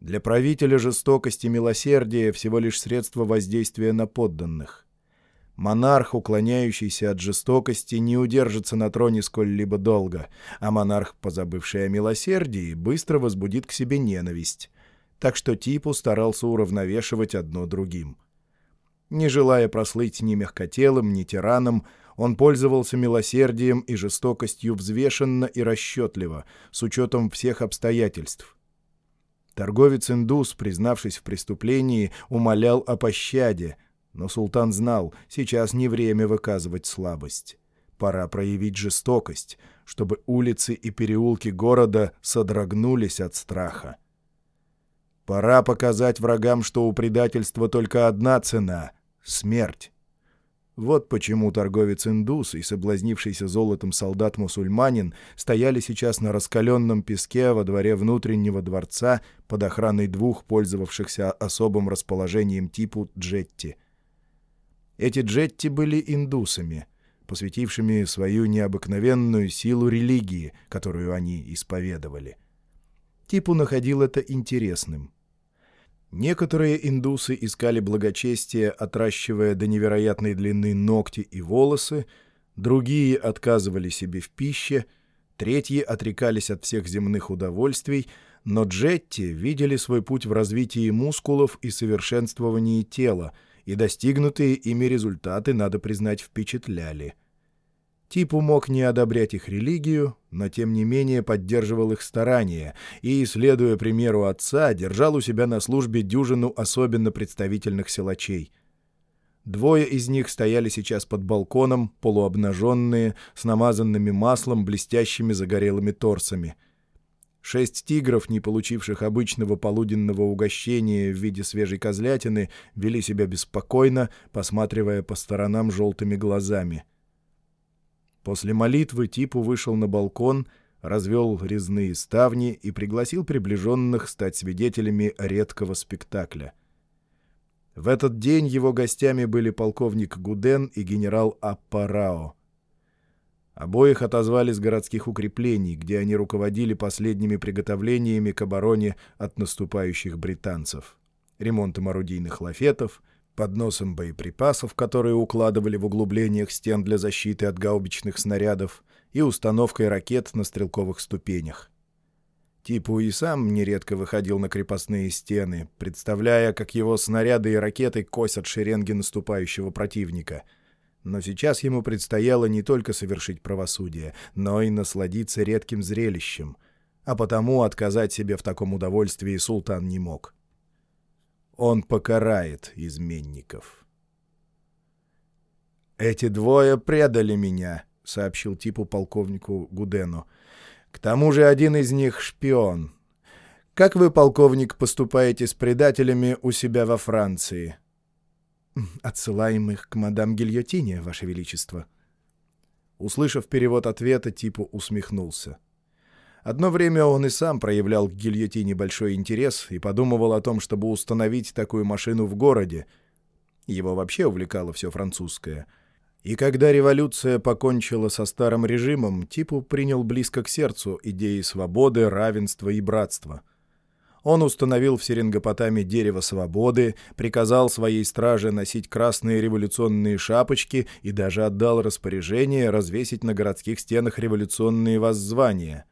Для правителя жестокость и милосердие — всего лишь средство воздействия на подданных. Монарх, уклоняющийся от жестокости, не удержится на троне сколь-либо долго, а монарх, позабывший о милосердии, быстро возбудит к себе ненависть. Так что Типу старался уравновешивать одно другим. Не желая прослыть ни мягкотелым, ни тираном, он пользовался милосердием и жестокостью взвешенно и расчетливо, с учетом всех обстоятельств. Торговец-индус, признавшись в преступлении, умолял о пощаде, но султан знал, сейчас не время выказывать слабость. Пора проявить жестокость, чтобы улицы и переулки города содрогнулись от страха. Пора показать врагам, что у предательства только одна цена — смерть. Вот почему торговец-индус и соблазнившийся золотом солдат-мусульманин стояли сейчас на раскаленном песке во дворе внутреннего дворца под охраной двух пользовавшихся особым расположением типу джетти — эти джетти были индусами, посвятившими свою необыкновенную силу религии, которую они исповедовали. Типу находил это интересным. Некоторые индусы искали благочестие, отращивая до невероятной длины ногти и волосы, другие отказывали себе в пище, третьи отрекались от всех земных удовольствий, но джетти видели свой путь в развитии мускулов и совершенствовании тела — и достигнутые ими результаты, надо признать, впечатляли. Типу мог не одобрять их религию, но тем не менее поддерживал их старания и, следуя примеру отца, держал у себя на службе дюжину особенно представительных силачей. Двое из них стояли сейчас под балконом, полуобнаженные, с намазанными маслом блестящими загорелыми торсами — Шесть тигров, не получивших обычного полуденного угощения в виде свежей козлятины, вели себя беспокойно, посматривая по сторонам желтыми глазами. После молитвы Типу вышел на балкон, развел резные ставни и пригласил приближенных стать свидетелями редкого спектакля. В этот день его гостями были полковник Гуден и генерал Аппарао. Обоих отозвали с городских укреплений, где они руководили последними приготовлениями к обороне от наступающих британцев. Ремонтом орудийных лафетов, подносом боеприпасов, которые укладывали в углублениях стен для защиты от гаубичных снарядов, и установкой ракет на стрелковых ступенях. Типу и сам нередко выходил на крепостные стены, представляя, как его снаряды и ракеты косят шеренги наступающего противника — но сейчас ему предстояло не только совершить правосудие, но и насладиться редким зрелищем, а потому отказать себе в таком удовольствии султан не мог. Он покарает изменников. «Эти двое предали меня», — сообщил типу полковнику Гудену. «К тому же один из них шпион. Как вы, полковник, поступаете с предателями у себя во Франции?» «Отсылаем их к мадам Гильотине, Ваше Величество». Услышав перевод ответа, Типу усмехнулся. Одно время он и сам проявлял к гильотине большой интерес и подумывал о том, чтобы установить такую машину в городе. Его вообще увлекало все французское. И когда революция покончила со старым режимом, Типу принял близко к сердцу идеи свободы, равенства и братства — Он установил в Серингопотаме дерево свободы, приказал своей страже носить красные революционные шапочки и даже отдал распоряжение развесить на городских стенах революционные воззвания.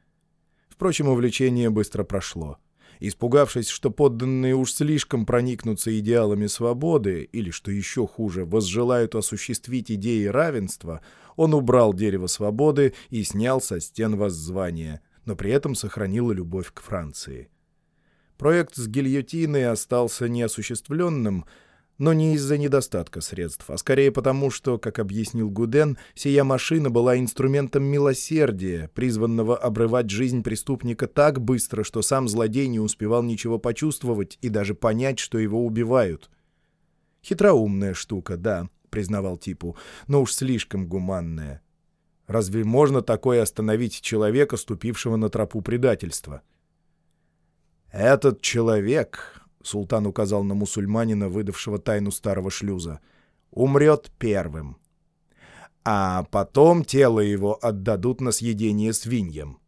Впрочем, увлечение быстро прошло. Испугавшись, что подданные уж слишком проникнутся идеалами свободы, или, что еще хуже, возжелают осуществить идеи равенства, он убрал дерево свободы и снял со стен воззвания, но при этом сохранил любовь к Франции. Проект с гильотиной остался неосуществленным, но не из-за недостатка средств, а скорее потому, что, как объяснил Гуден, сия машина была инструментом милосердия, призванного обрывать жизнь преступника так быстро, что сам злодей не успевал ничего почувствовать и даже понять, что его убивают. «Хитроумная штука, да», — признавал Типу, — «но уж слишком гуманная. Разве можно такое остановить человека, ступившего на тропу предательства?» «Этот человек», — султан указал на мусульманина, выдавшего тайну старого шлюза, — «умрет первым. А потом тело его отдадут на съедение свиньям.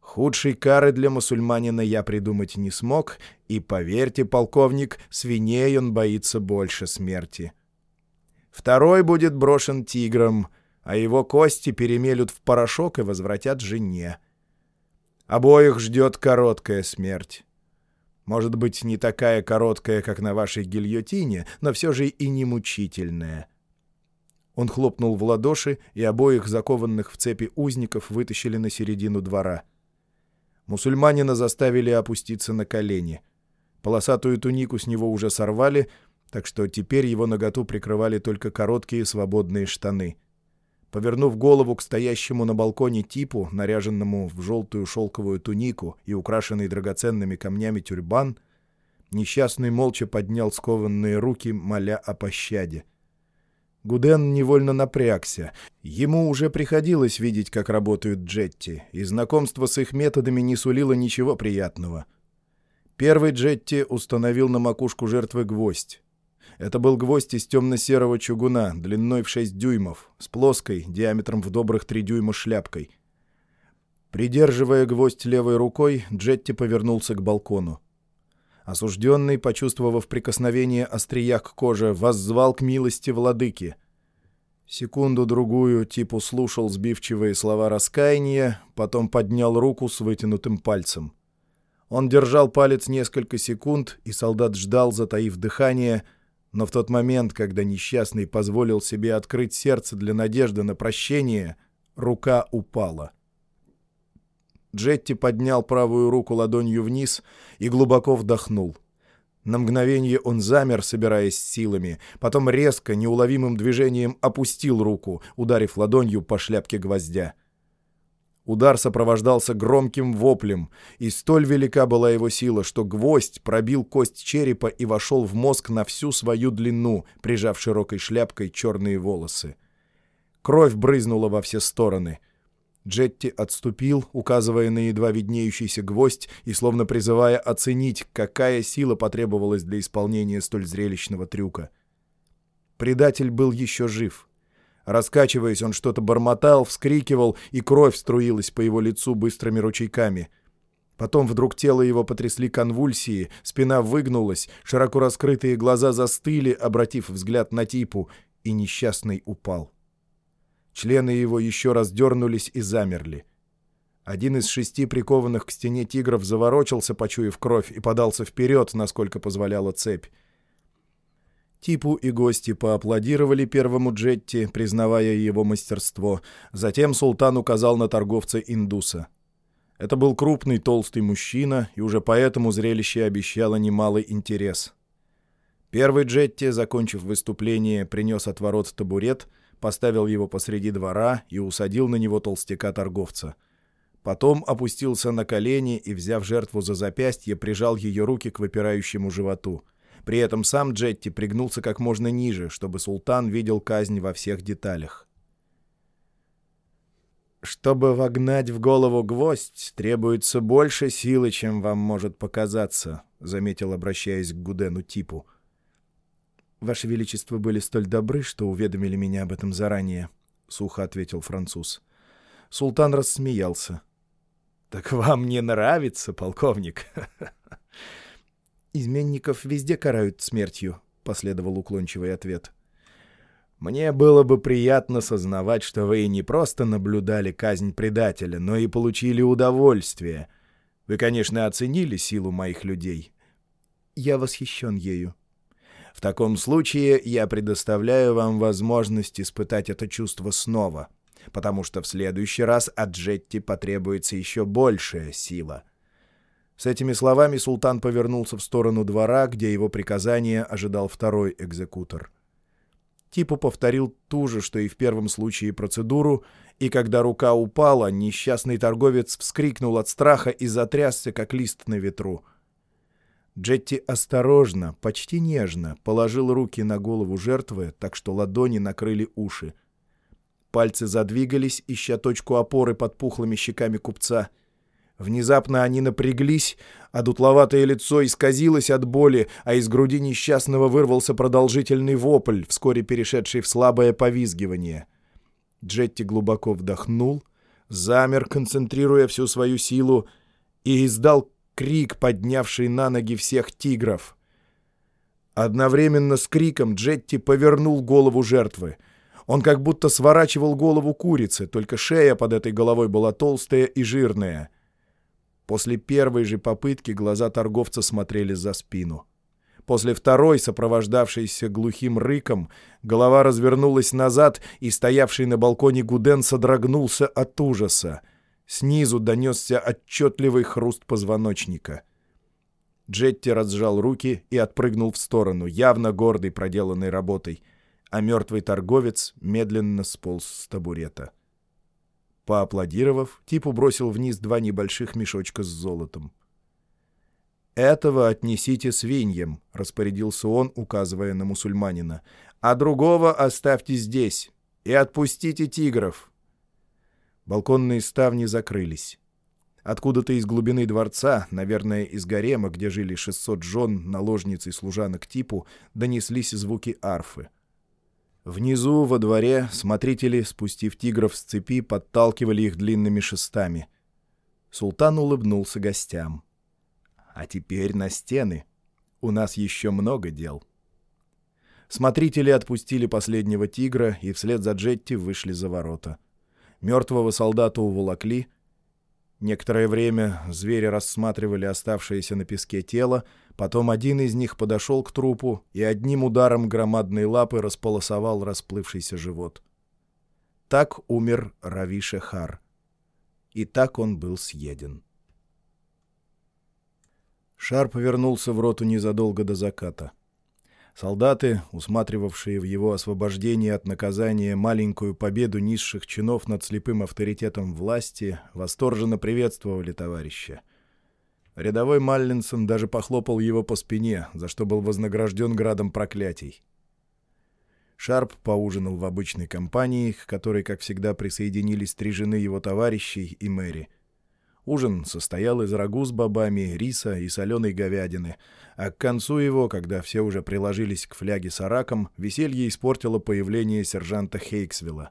Худшей кары для мусульманина я придумать не смог, и, поверьте, полковник, свиней он боится больше смерти. Второй будет брошен тигром, а его кости перемелют в порошок и возвратят жене. Обоих ждет короткая смерть. Может быть, не такая короткая, как на вашей гильотине, но все же и не мучительная. Он хлопнул в ладоши, и обоих закованных в цепи узников вытащили на середину двора. Мусульманина заставили опуститься на колени. Полосатую тунику с него уже сорвали, так что теперь его наготу прикрывали только короткие свободные штаны — Повернув голову к стоящему на балконе типу, наряженному в желтую шелковую тунику и украшенный драгоценными камнями тюрбан, несчастный молча поднял скованные руки, моля о пощаде. Гуден невольно напрягся. Ему уже приходилось видеть, как работают джетти, и знакомство с их методами не сулило ничего приятного. Первый джетти установил на макушку жертвы гвоздь. Это был гвоздь из темно-серого чугуна, длиной в 6 дюймов, с плоской, диаметром в добрых 3 дюйма шляпкой. Придерживая гвоздь левой рукой, Джетти повернулся к балкону. Осужденный, почувствовав прикосновение острия к коже, воззвал к милости владыки. Секунду-другую Типу слушал сбивчивые слова раскаяния, потом поднял руку с вытянутым пальцем. Он держал палец несколько секунд, и солдат ждал, затаив дыхание — но в тот момент, когда несчастный позволил себе открыть сердце для надежды на прощение, рука упала. Джетти поднял правую руку ладонью вниз и глубоко вдохнул. На мгновение он замер, собираясь силами, потом резко, неуловимым движением опустил руку, ударив ладонью по шляпке гвоздя. Удар сопровождался громким воплем, и столь велика была его сила, что гвоздь пробил кость черепа и вошел в мозг на всю свою длину, прижав широкой шляпкой черные волосы. Кровь брызнула во все стороны. Джетти отступил, указывая на едва виднеющийся гвоздь и словно призывая оценить, какая сила потребовалась для исполнения столь зрелищного трюка. Предатель был еще жив — Раскачиваясь, он что-то бормотал, вскрикивал, и кровь струилась по его лицу быстрыми ручейками. Потом вдруг тело его потрясли конвульсии, спина выгнулась, широко раскрытые глаза застыли, обратив взгляд на Типу, и несчастный упал. Члены его еще раз дернулись и замерли. Один из шести прикованных к стене тигров заворочился, почуяв кровь, и подался вперед, насколько позволяла цепь. Типу и гости поаплодировали первому Джетти, признавая его мастерство. Затем султан указал на торговца индуса. Это был крупный толстый мужчина, и уже поэтому зрелище обещало немалый интерес. Первый Джетти, закончив выступление, принес от ворот табурет, поставил его посреди двора и усадил на него толстяка-торговца. Потом опустился на колени и, взяв жертву за запястье, прижал ее руки к выпирающему животу — при этом сам Джетти пригнулся как можно ниже, чтобы султан видел казнь во всех деталях. «Чтобы вогнать в голову гвоздь, требуется больше силы, чем вам может показаться», — заметил, обращаясь к Гудену Типу. «Ваше Величество были столь добры, что уведомили меня об этом заранее», — сухо ответил француз. Султан рассмеялся. «Так вам не нравится, полковник?» «Изменников везде карают смертью», — последовал уклончивый ответ. «Мне было бы приятно сознавать, что вы не просто наблюдали казнь предателя, но и получили удовольствие. Вы, конечно, оценили силу моих людей». «Я восхищен ею». «В таком случае я предоставляю вам возможность испытать это чувство снова, потому что в следующий раз от Джетти потребуется еще большая сила». С этими словами султан повернулся в сторону двора, где его приказание ожидал второй экзекутор. Типу повторил ту же, что и в первом случае процедуру, и когда рука упала, несчастный торговец вскрикнул от страха и затрясся, как лист на ветру. Джетти осторожно, почти нежно положил руки на голову жертвы, так что ладони накрыли уши. Пальцы задвигались, ища точку опоры под пухлыми щеками купца — Внезапно они напряглись, а дутловатое лицо исказилось от боли, а из груди несчастного вырвался продолжительный вопль, вскоре перешедший в слабое повизгивание. Джетти глубоко вдохнул, замер, концентрируя всю свою силу, и издал крик, поднявший на ноги всех тигров. Одновременно с криком Джетти повернул голову жертвы. Он как будто сворачивал голову курицы, только шея под этой головой была толстая и жирная — После первой же попытки глаза торговца смотрели за спину. После второй, сопровождавшейся глухим рыком, голова развернулась назад, и стоявший на балконе Гуден содрогнулся от ужаса. Снизу донесся отчетливый хруст позвоночника. Джетти разжал руки и отпрыгнул в сторону, явно гордый проделанной работой, а мертвый торговец медленно сполз с табурета. — Поаплодировав, Типу бросил вниз два небольших мешочка с золотом. «Этого отнесите свиньям», — распорядился он, указывая на мусульманина, «а другого оставьте здесь и отпустите тигров». Балконные ставни закрылись. Откуда-то из глубины дворца, наверное, из гарема, где жили 600 жен, наложниц и служанок типу, донеслись звуки арфы. Внизу, во дворе, смотрители, спустив тигров с цепи, подталкивали их длинными шестами. Султан улыбнулся гостям. «А теперь на стены. У нас еще много дел». Смотрители отпустили последнего тигра и вслед за Джетти вышли за ворота. Мертвого солдата уволокли — Некоторое время звери рассматривали оставшееся на песке тело, потом один из них подошел к трупу и одним ударом громадной лапы располосовал расплывшийся живот. Так умер Рави Шехар. И так он был съеден. Шар повернулся в роту незадолго до заката. Солдаты, усматривавшие в его освобождении от наказания маленькую победу низших чинов над слепым авторитетом власти, восторженно приветствовали товарища. Рядовой Маллинсон даже похлопал его по спине, за что был вознагражден градом проклятий. Шарп поужинал в обычной компании, к которой, как всегда, присоединились три жены его товарищей и Мэри — Ужин состоял из рагу с бобами, риса и соленой говядины, а к концу его, когда все уже приложились к фляге с араком, веселье испортило появление сержанта Хейксвилла.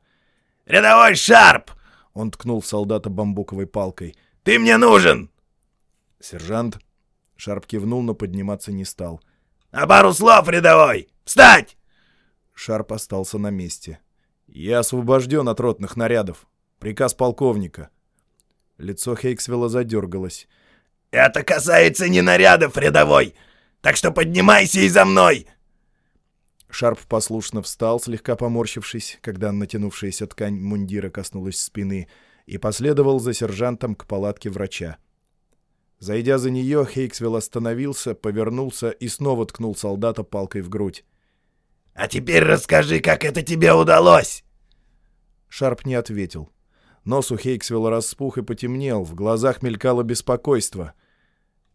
«Рядовой Шарп!» — он ткнул солдата бамбуковой палкой. «Ты мне нужен!» «Сержант...» — Шарп кивнул, но подниматься не стал. «А пару слов, рядовой! Встать!» Шарп остался на месте. «Я освобожден от ротных нарядов. Приказ полковника». Лицо Хейксвилла задергалось. «Это касается не нарядов, рядовой! Так что поднимайся и за мной!» Шарп послушно встал, слегка поморщившись, когда натянувшаяся ткань мундира коснулась спины, и последовал за сержантом к палатке врача. Зайдя за нее, Хейксвилл остановился, повернулся и снова ткнул солдата палкой в грудь. «А теперь расскажи, как это тебе удалось!» Шарп не ответил. Нос у Хейксвилла распух и потемнел, в глазах мелькало беспокойство.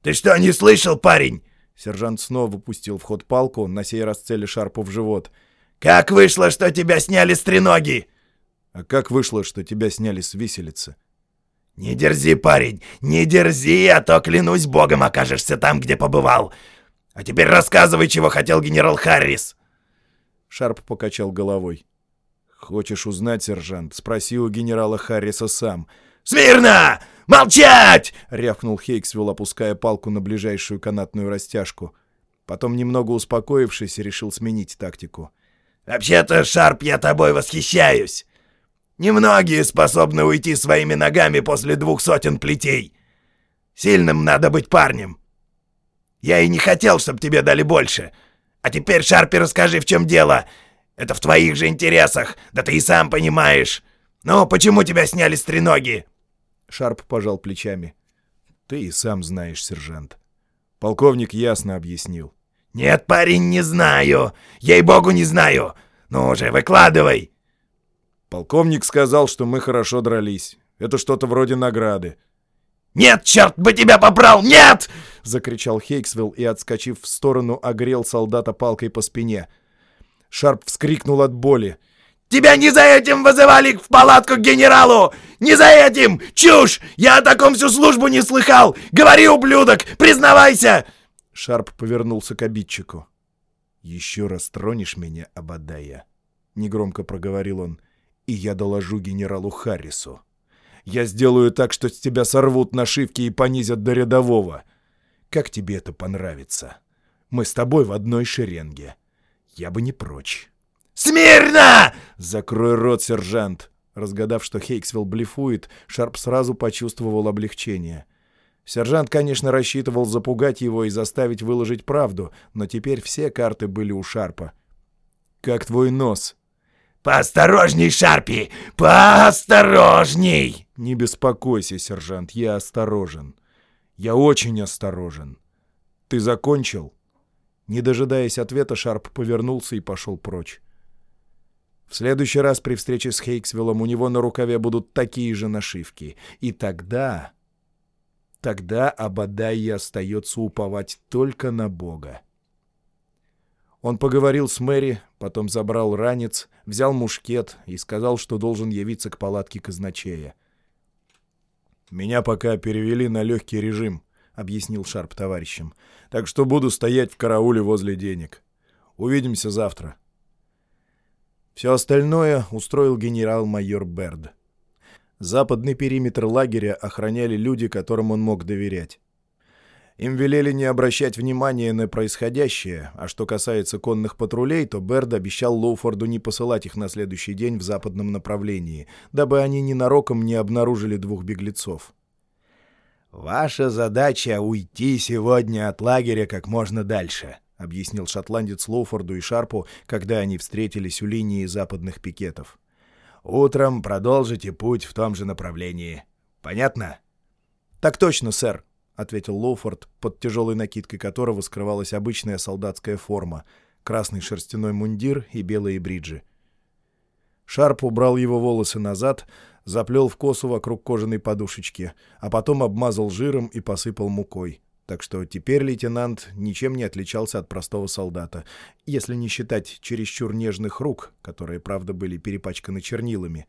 «Ты что, не слышал, парень?» Сержант снова пустил в ход палку, на сей раз цели Шарпу в живот. «Как вышло, что тебя сняли с треноги?» «А как вышло, что тебя сняли с виселицы?» «Не дерзи, парень, не дерзи, а то, клянусь богом, окажешься там, где побывал. А теперь рассказывай, чего хотел генерал Харрис». Шарп покачал головой. «Хочешь узнать, сержант? Спроси у генерала Харриса сам. «Смирно! Молчать!» — рявкнул Хейксвилл, опуская палку на ближайшую канатную растяжку. Потом, немного успокоившись, решил сменить тактику. «Вообще-то, Шарп, я тобой восхищаюсь. Немногие способны уйти своими ногами после двух сотен плетей. Сильным надо быть парнем. Я и не хотел, чтобы тебе дали больше. А теперь, Шарпи, расскажи, в чем дело. Это в твоих же интересах, да ты и сам понимаешь. Ну, почему тебя сняли с треноги?» Шарп пожал плечами. «Ты и сам знаешь, сержант». Полковник ясно объяснил. «Нет, парень, не знаю. Ей-богу, не знаю. Ну уже, выкладывай!» Полковник сказал, что мы хорошо дрались. Это что-то вроде награды. «Нет, черт бы тебя побрал! Нет!» — закричал Хейксвилл и, отскочив в сторону, огрел солдата палкой по спине. Шарп вскрикнул от боли. «Тебя не за этим вызывали в палатку к генералу! Не за этим! Чушь! Я о таком всю службу не слыхал! Говори, ублюдок! Признавайся!» Шарп повернулся к обидчику. «Еще раз тронешь меня, Абадая», — негромко проговорил он, — «и я доложу генералу Харрису. Я сделаю так, что с тебя сорвут нашивки и понизят до рядового. Как тебе это понравится? Мы с тобой в одной шеренге. Я бы не прочь». «Смирно!» «Закрой рот, сержант!» Разгадав, что Хейксвилл блефует, Шарп сразу почувствовал облегчение. Сержант, конечно, рассчитывал запугать его и заставить выложить правду, но теперь все карты были у Шарпа. «Как твой нос?» «Поосторожней, Шарпи! Поосторожней!» «Не беспокойся, сержант, я осторожен. Я очень осторожен. Ты закончил?» Не дожидаясь ответа, Шарп повернулся и пошел прочь. В следующий раз при встрече с Хейксвиллом у него на рукаве будут такие же нашивки. И тогда... Тогда Абадайе остается уповать только на Бога. Он поговорил с Мэри, потом забрал ранец, взял мушкет и сказал, что должен явиться к палатке казначея. «Меня пока перевели на легкий режим», — объяснил Шарп товарищам. «Так что буду стоять в карауле возле денег. Увидимся завтра». Все остальное устроил генерал-майор Берд. Западный периметр лагеря охраняли люди, которым он мог доверять. Им велели не обращать внимания на происходящее, а что касается конных патрулей, то Берд обещал Лоуфорду не посылать их на следующий день в западном направлении, дабы они ненароком не обнаружили двух беглецов. «Ваша задача — уйти сегодня от лагеря как можно дальше», — объяснил шотландец Лоуфорду и Шарпу, когда они встретились у линии западных пикетов. «Утром продолжите путь в том же направлении. Понятно?» «Так точно, сэр», — ответил Лоуфорд, под тяжелой накидкой которого скрывалась обычная солдатская форма, красный шерстяной мундир и белые бриджи. Шарп убрал его волосы назад, заплел в косу вокруг кожаной подушечки, а потом обмазал жиром и посыпал мукой так что теперь лейтенант ничем не отличался от простого солдата, если не считать чересчур нежных рук, которые, правда, были перепачканы чернилами.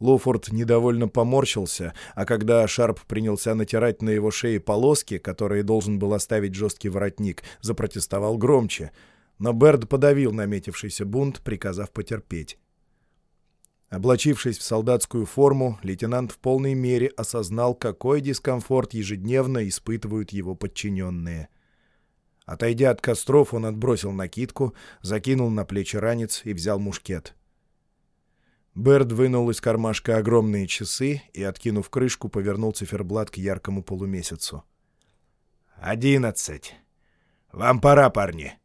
Лоуфорд недовольно поморщился, а когда Шарп принялся натирать на его шее полоски, которые должен был оставить жесткий воротник, запротестовал громче, но Берд подавил наметившийся бунт, приказав потерпеть. Облачившись в солдатскую форму, лейтенант в полной мере осознал, какой дискомфорт ежедневно испытывают его подчиненные. Отойдя от костров, он отбросил накидку, закинул на плечи ранец и взял мушкет. Берд вынул из кармашка огромные часы и, откинув крышку, повернул циферблат к яркому полумесяцу. «Одиннадцать! Вам пора, парни!»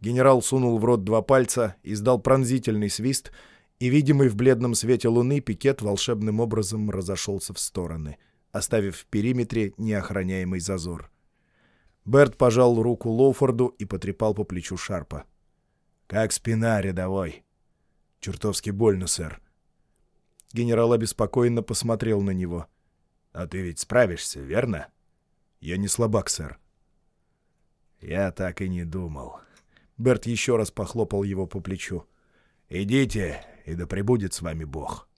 Генерал сунул в рот два пальца, издал пронзительный свист — и, видимый в бледном свете луны, пикет волшебным образом разошелся в стороны, оставив в периметре неохраняемый зазор. Берт пожал руку Лоуфорду и потрепал по плечу Шарпа. «Как спина, рядовой?» «Чертовски больно, сэр». Генерал обеспокоенно посмотрел на него. «А ты ведь справишься, верно?» «Я не слабак, сэр». «Я так и не думал». Берт еще раз похлопал его по плечу. «Идите и да пребудет с вами Бог».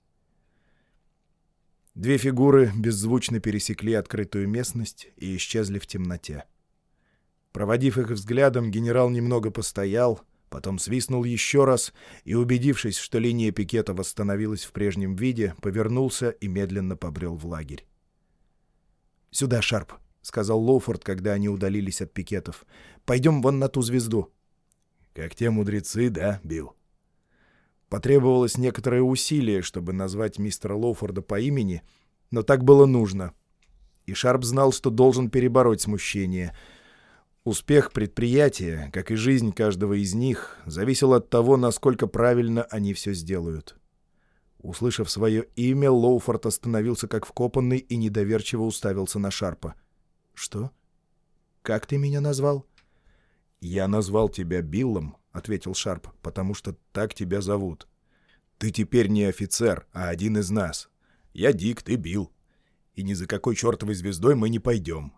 Две фигуры беззвучно пересекли открытую местность и исчезли в темноте. Проводив их взглядом, генерал немного постоял, Потом свистнул еще раз и, убедившись, что линия пикета восстановилась в прежнем виде, повернулся и медленно побрел в лагерь. «Сюда, Шарп», — сказал Лоуфорд, когда они удалились от пикетов. «Пойдем вон на ту звезду». «Как те мудрецы, да, Билл?» Потребовалось некоторое усилие, чтобы назвать мистера Лоуфорда по имени, но так было нужно. И Шарп знал, что должен перебороть смущение — Успех предприятия, как и жизнь каждого из них, зависел от того, насколько правильно они все сделают. Услышав свое имя, Лоуфорд остановился как вкопанный и недоверчиво уставился на Шарпа. «Что? Как ты меня назвал?» «Я назвал тебя Биллом», — ответил Шарп, — «потому что так тебя зовут. Ты теперь не офицер, а один из нас. Я Дик, ты Билл. И ни за какой чертовой звездой мы не пойдем.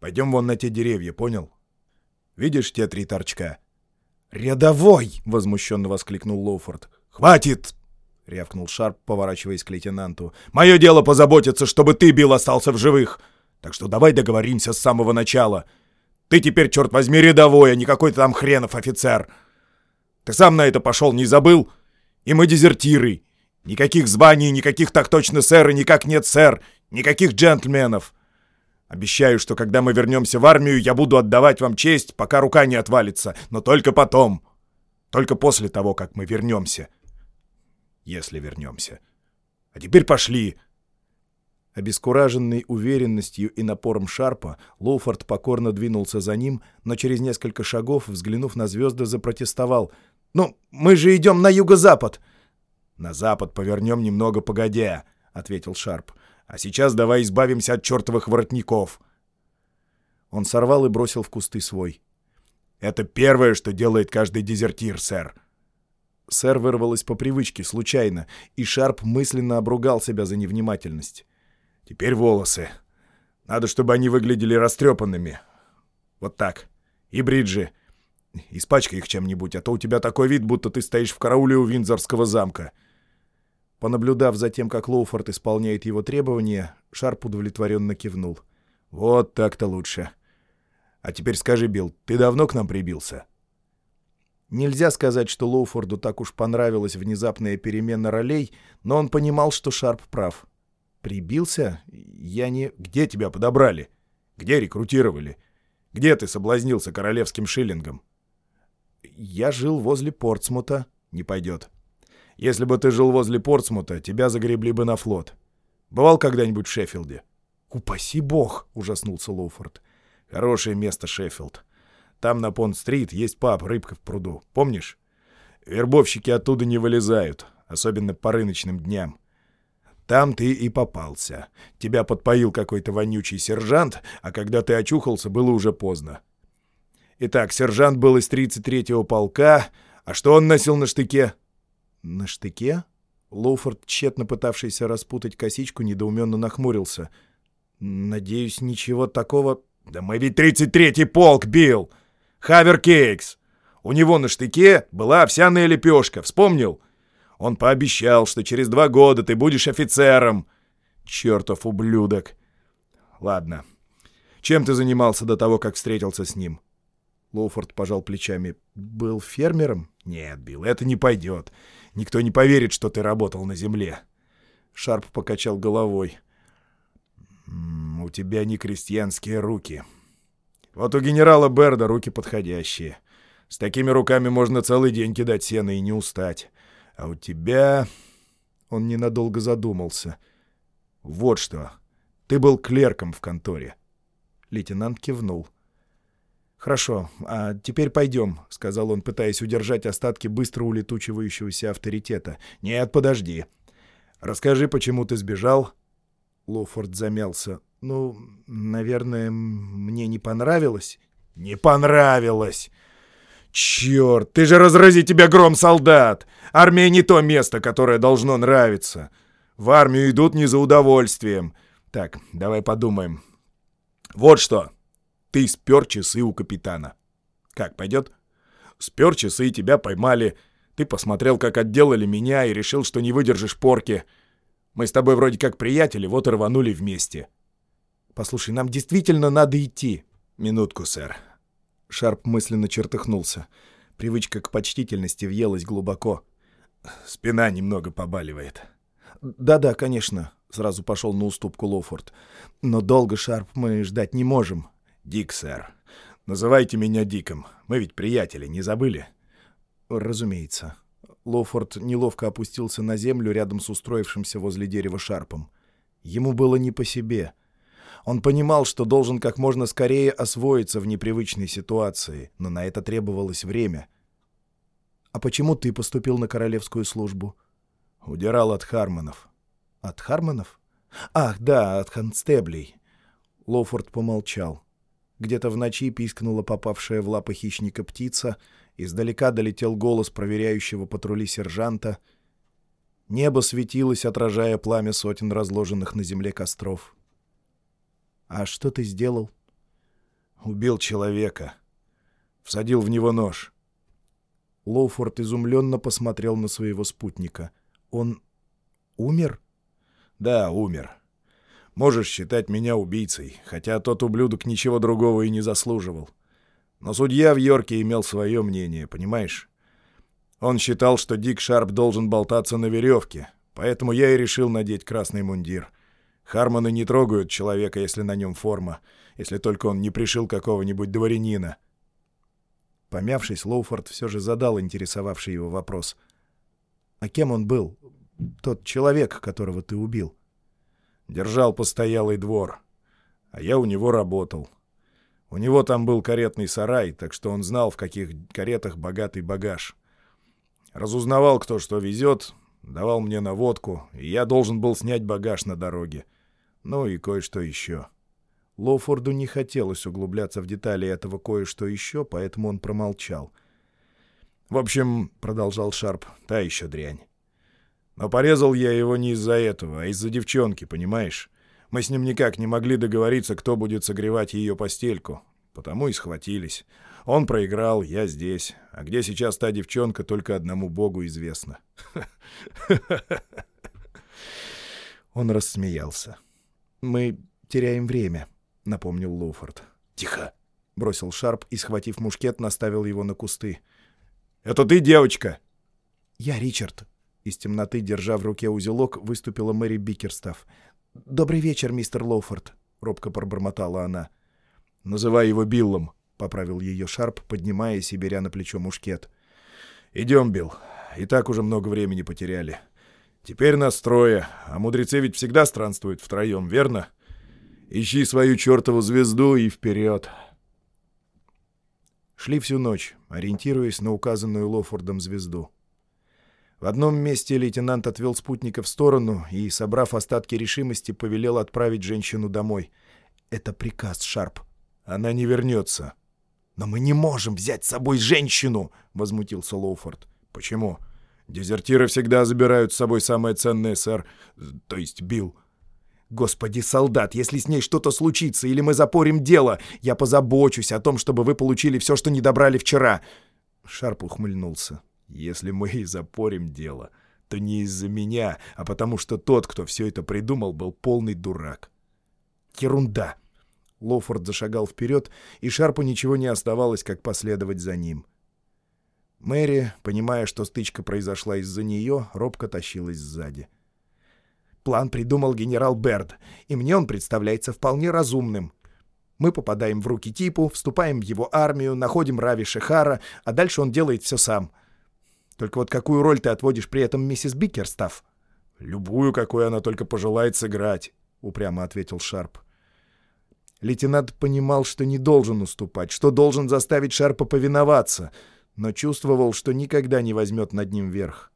Пойдем вон на те деревья, понял? Видишь те три торчка?» «Рядовой!» — возмущенно воскликнул Лоуфорд. «Хватит!» — рявкнул Шарп, поворачиваясь к лейтенанту. «Мое дело позаботиться, чтобы ты, Билл, остался в живых. Так что давай договоримся с самого начала. Ты теперь, черт возьми, рядовой, а не какой-то там хренов офицер. Ты сам на это пошел, не забыл? И мы дезертиры. Никаких званий, никаких так точно сэр и никак нет сэр, никаких джентльменов. Обещаю, что когда мы вернемся в армию, я буду отдавать вам честь, пока рука не отвалится, но только потом. Только после того, как мы вернемся. Если вернемся. А теперь пошли!» Обескураженный уверенностью и напором Шарпа, Лоуфорд покорно двинулся за ним, но через несколько шагов, взглянув на звезды, запротестовал. «Ну, мы же идем на юго-запад!» «На запад повернем немного погодя», — ответил Шарп. А сейчас давай избавимся от чертовых воротников». Он сорвал и бросил в кусты свой. «Это первое, что делает каждый дезертир, сэр». Сэр вырвалось по привычке, случайно, и Шарп мысленно обругал себя за невнимательность. «Теперь волосы. Надо, чтобы они выглядели растрепанными. Вот так. И бриджи. Испачкай их чем-нибудь, а то у тебя такой вид, будто ты стоишь в карауле у Виндзорского замка». Понаблюдав за тем, как Лоуфорд исполняет его требования, Шарп удовлетворенно кивнул. «Вот так-то лучше. А теперь скажи, Билл, ты давно к нам прибился?» Нельзя сказать, что Лоуфорду так уж понравилась внезапная перемена ролей, но он понимал, что Шарп прав. «Прибился? Я не...» «Где тебя подобрали? Где рекрутировали? Где ты соблазнился королевским шиллингом?» «Я жил возле Портсмута». «Не пойдет. Если бы ты жил возле Портсмута, тебя загребли бы на флот. Бывал когда-нибудь в Шеффилде?» «Упаси бог!» — ужаснулся Лоуфорд. «Хорошее место Шеффилд. Там на Понт-стрит есть паб «Рыбка в пруду». Помнишь? Вербовщики оттуда не вылезают, особенно по рыночным дням. Там ты и попался. Тебя подпоил какой-то вонючий сержант, а когда ты очухался, было уже поздно. Итак, сержант был из 33-го полка, а что он носил на штыке?» «На штыке?» Лоуфорд, тщетно пытавшийся распутать косичку, недоуменно нахмурился. «Надеюсь, ничего такого...» «Да мы ведь 33-й полк, Билл! Хавер Кейкс! У него на штыке была овсяная лепешка, вспомнил? Он пообещал, что через два года ты будешь офицером. Чертов ублюдок! Ладно. Чем ты занимался до того, как встретился с ним?» Лоуфорд пожал плечами. «Был фермером?» «Нет, Билл, это не пойдет. Никто не поверит, что ты работал на земле». Шарп покачал головой. «У тебя не крестьянские руки. Вот у генерала Берда руки подходящие. С такими руками можно целый день кидать сено и не устать. А у тебя...» Он ненадолго задумался. «Вот что. Ты был клерком в конторе». Лейтенант кивнул. «Хорошо, а теперь пойдем», — сказал он, пытаясь удержать остатки быстро улетучивающегося авторитета. «Нет, подожди. Расскажи, почему ты сбежал?» Лоуфорд замялся. «Ну, наверное, мне не понравилось». «Не понравилось!» «Черт, ты же разрази тебя гром, солдат! Армия не то место, которое должно нравиться. В армию идут не за удовольствием. Так, давай подумаем. Вот что, ты спер часы у капитана. Как, пойдет? Спер часы, тебя поймали. Ты посмотрел, как отделали меня, и решил, что не выдержишь порки. Мы с тобой вроде как приятели, вот и рванули вместе. Послушай, нам действительно надо идти. Минутку, сэр. Шарп мысленно чертыхнулся. Привычка к почтительности въелась глубоко. Спина немного побаливает. «Да-да, конечно», — сразу пошел на уступку Лоуфорд. «Но долго, Шарп, мы ждать не можем». «Дик, сэр. Называйте меня Диком. Мы ведь приятели, не забыли?» «Разумеется». Лоуфорд неловко опустился на землю рядом с устроившимся возле дерева Шарпом. Ему было не по себе. Он понимал, что должен как можно скорее освоиться в непривычной ситуации, но на это требовалось время. «А почему ты поступил на королевскую службу?» «Удирал от Хармонов». «От Хармонов?» «Ах, да, от констеблей». Лоуфорд помолчал. Где-то в ночи пискнула попавшая в лапы хищника птица, издалека долетел голос проверяющего патрули сержанта. Небо светилось, отражая пламя сотен разложенных на земле костров. «А что ты сделал?» «Убил человека. Всадил в него нож». Лоуфорд изумленно посмотрел на своего спутника. «Он умер?» «Да, умер. Можешь считать меня убийцей, хотя тот ублюдок ничего другого и не заслуживал. Но судья в Йорке имел свое мнение, понимаешь? Он считал, что Дик Шарп должен болтаться на веревке, поэтому я и решил надеть красный мундир. Хармоны не трогают человека, если на нем форма, если только он не пришил какого-нибудь дворянина. Помявшись, Лоуфорд все же задал интересовавший его вопрос. «А кем он был? Тот человек, которого ты убил?» Держал постоялый двор, а я у него работал. У него там был каретный сарай, так что он знал, в каких каретах богатый багаж. Разузнавал, кто что везет, давал мне наводку, и я должен был снять багаж на дороге. Ну и кое-что еще. Лоуфорду не хотелось углубляться в детали этого кое-что еще, поэтому он промолчал. «В общем, — продолжал Шарп, — та еще дрянь. Но порезал я его не из-за этого, а из-за девчонки, понимаешь? Мы с ним никак не могли договориться, кто будет согревать ее постельку. Потому и схватились. Он проиграл, я здесь. А где сейчас та девчонка, только одному богу известно. Он рассмеялся. «Мы теряем время», — напомнил Лоуфорд. «Тихо!» — бросил Шарп и, схватив мушкет, наставил его на кусты. «Это ты, девочка?» «Я Ричард», из темноты, держа в руке узелок, выступила Мэри Бикерстав. «Добрый вечер, мистер Лоуфорд», — робко пробормотала она. «Называй его Биллом», — поправил ее Шарп, поднимаясь и беря на плечо мушкет. «Идем, Билл. И так уже много времени потеряли. Теперь нас трое, а мудрецы ведь всегда странствуют втроем, верно? Ищи свою чертову звезду и вперед!» Шли всю ночь, ориентируясь на указанную Лофордом звезду. В одном месте лейтенант отвел спутника в сторону и, собрав остатки решимости, повелел отправить женщину домой. «Это приказ, Шарп. Она не вернется». «Но мы не можем взять с собой женщину!» — возмутился Лоуфорд. «Почему? Дезертиры всегда забирают с собой самое ценное, сэр. То есть Билл». «Господи, солдат, если с ней что-то случится или мы запорим дело, я позабочусь о том, чтобы вы получили все, что не добрали вчера!» Шарп ухмыльнулся. Если мы и запорим дело, то не из-за меня, а потому что тот, кто все это придумал, был полный дурак. Ерунда. Лоуфорд зашагал вперед, и Шарпу ничего не оставалось, как последовать за ним. Мэри, понимая, что стычка произошла из-за нее, робко тащилась сзади. План придумал генерал Берд, и мне он представляется вполне разумным. Мы попадаем в руки типу, вступаем в его армию, находим Рави Шехара, а дальше он делает все сам — только вот какую роль ты отводишь при этом миссис Бикерстав? «Любую, какую она только пожелает сыграть», — упрямо ответил Шарп. Лейтенант понимал, что не должен уступать, что должен заставить Шарпа повиноваться, но чувствовал, что никогда не возьмет над ним верх.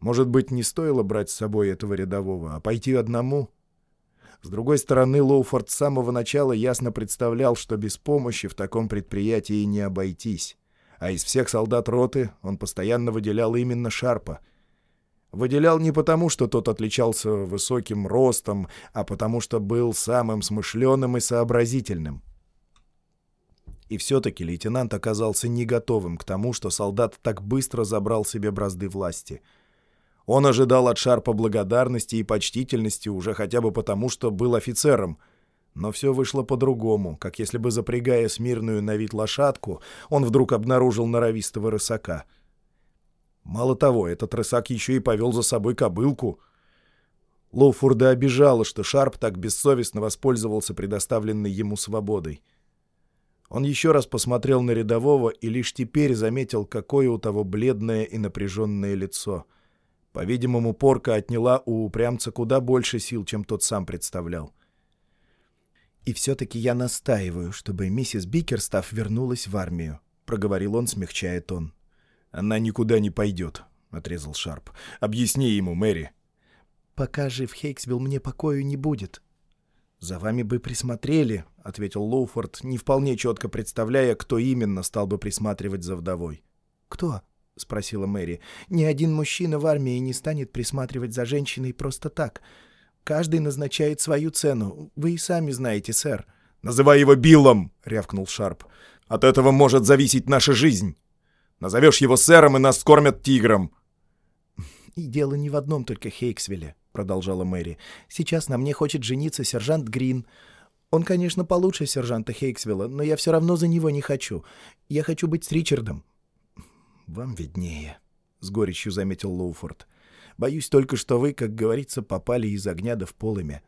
Может быть, не стоило брать с собой этого рядового, а пойти одному? С другой стороны, Лоуфорд с самого начала ясно представлял, что без помощи в таком предприятии не обойтись а из всех солдат роты он постоянно выделял именно Шарпа. Выделял не потому, что тот отличался высоким ростом, а потому что был самым смышленым и сообразительным. И все-таки лейтенант оказался не готовым к тому, что солдат так быстро забрал себе бразды власти. Он ожидал от Шарпа благодарности и почтительности уже хотя бы потому, что был офицером, Но все вышло по-другому, как если бы запрягая смирную на вид лошадку, он вдруг обнаружил норовистого рысака. Мало того, этот рысак еще и повел за собой кобылку. Лоуфорда обижало, что Шарп так бессовестно воспользовался предоставленной ему свободой. Он еще раз посмотрел на рядового и лишь теперь заметил, какое у того бледное и напряженное лицо. По-видимому, порка отняла у упрямца куда больше сил, чем тот сам представлял. «И все-таки я настаиваю, чтобы миссис Бикерстаф вернулась в армию», — проговорил он, смягчая тон. «Она никуда не пойдет», — отрезал Шарп. «Объясни ему, Мэри». «Пока жив Хейксвилл, мне покою не будет». «За вами бы присмотрели», — ответил Лоуфорд, не вполне четко представляя, кто именно стал бы присматривать за вдовой. «Кто?» — спросила Мэри. «Ни один мужчина в армии не станет присматривать за женщиной просто так. Каждый назначает свою цену. Вы и сами знаете, сэр». «Называй его Биллом!» — рявкнул Шарп. «От этого может зависеть наша жизнь. Назовешь его сэром, и нас кормят тигром». «И дело не в одном только Хейксвилле», — продолжала Мэри. «Сейчас на мне хочет жениться сержант Грин. Он, конечно, получше сержанта Хейксвилла, но я все равно за него не хочу. Я хочу быть с Ричардом». «Вам виднее», — с горечью заметил Лоуфорд. «Боюсь только, что вы, как говорится, попали из огня да в полымя».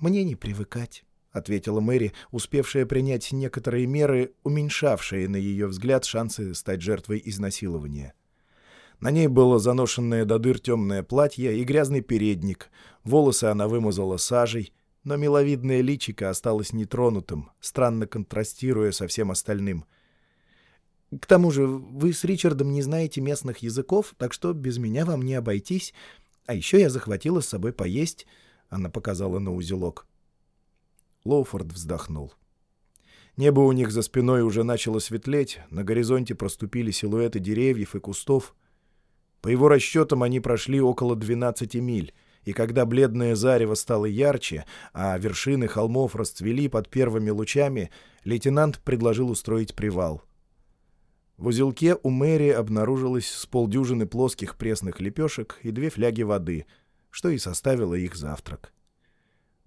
«Мне не привыкать», — ответила Мэри, успевшая принять некоторые меры, уменьшавшие, на ее взгляд, шансы стать жертвой изнасилования. На ней было заношенное до дыр темное платье и грязный передник, волосы она вымазала сажей, но миловидное личико осталось нетронутым, странно контрастируя со всем остальным. «К тому же вы с Ричардом не знаете местных языков, так что без меня вам не обойтись. А еще я захватила с собой поесть», — она показала на узелок. Лоуфорд вздохнул. Небо у них за спиной уже начало светлеть, на горизонте проступили силуэты деревьев и кустов. По его расчетам они прошли около 12 миль, и когда бледное зарево стало ярче, а вершины холмов расцвели под первыми лучами, лейтенант предложил устроить привал. В узелке у Мэри обнаружилось с полдюжины плоских пресных лепешек и две фляги воды, что и составило их завтрак.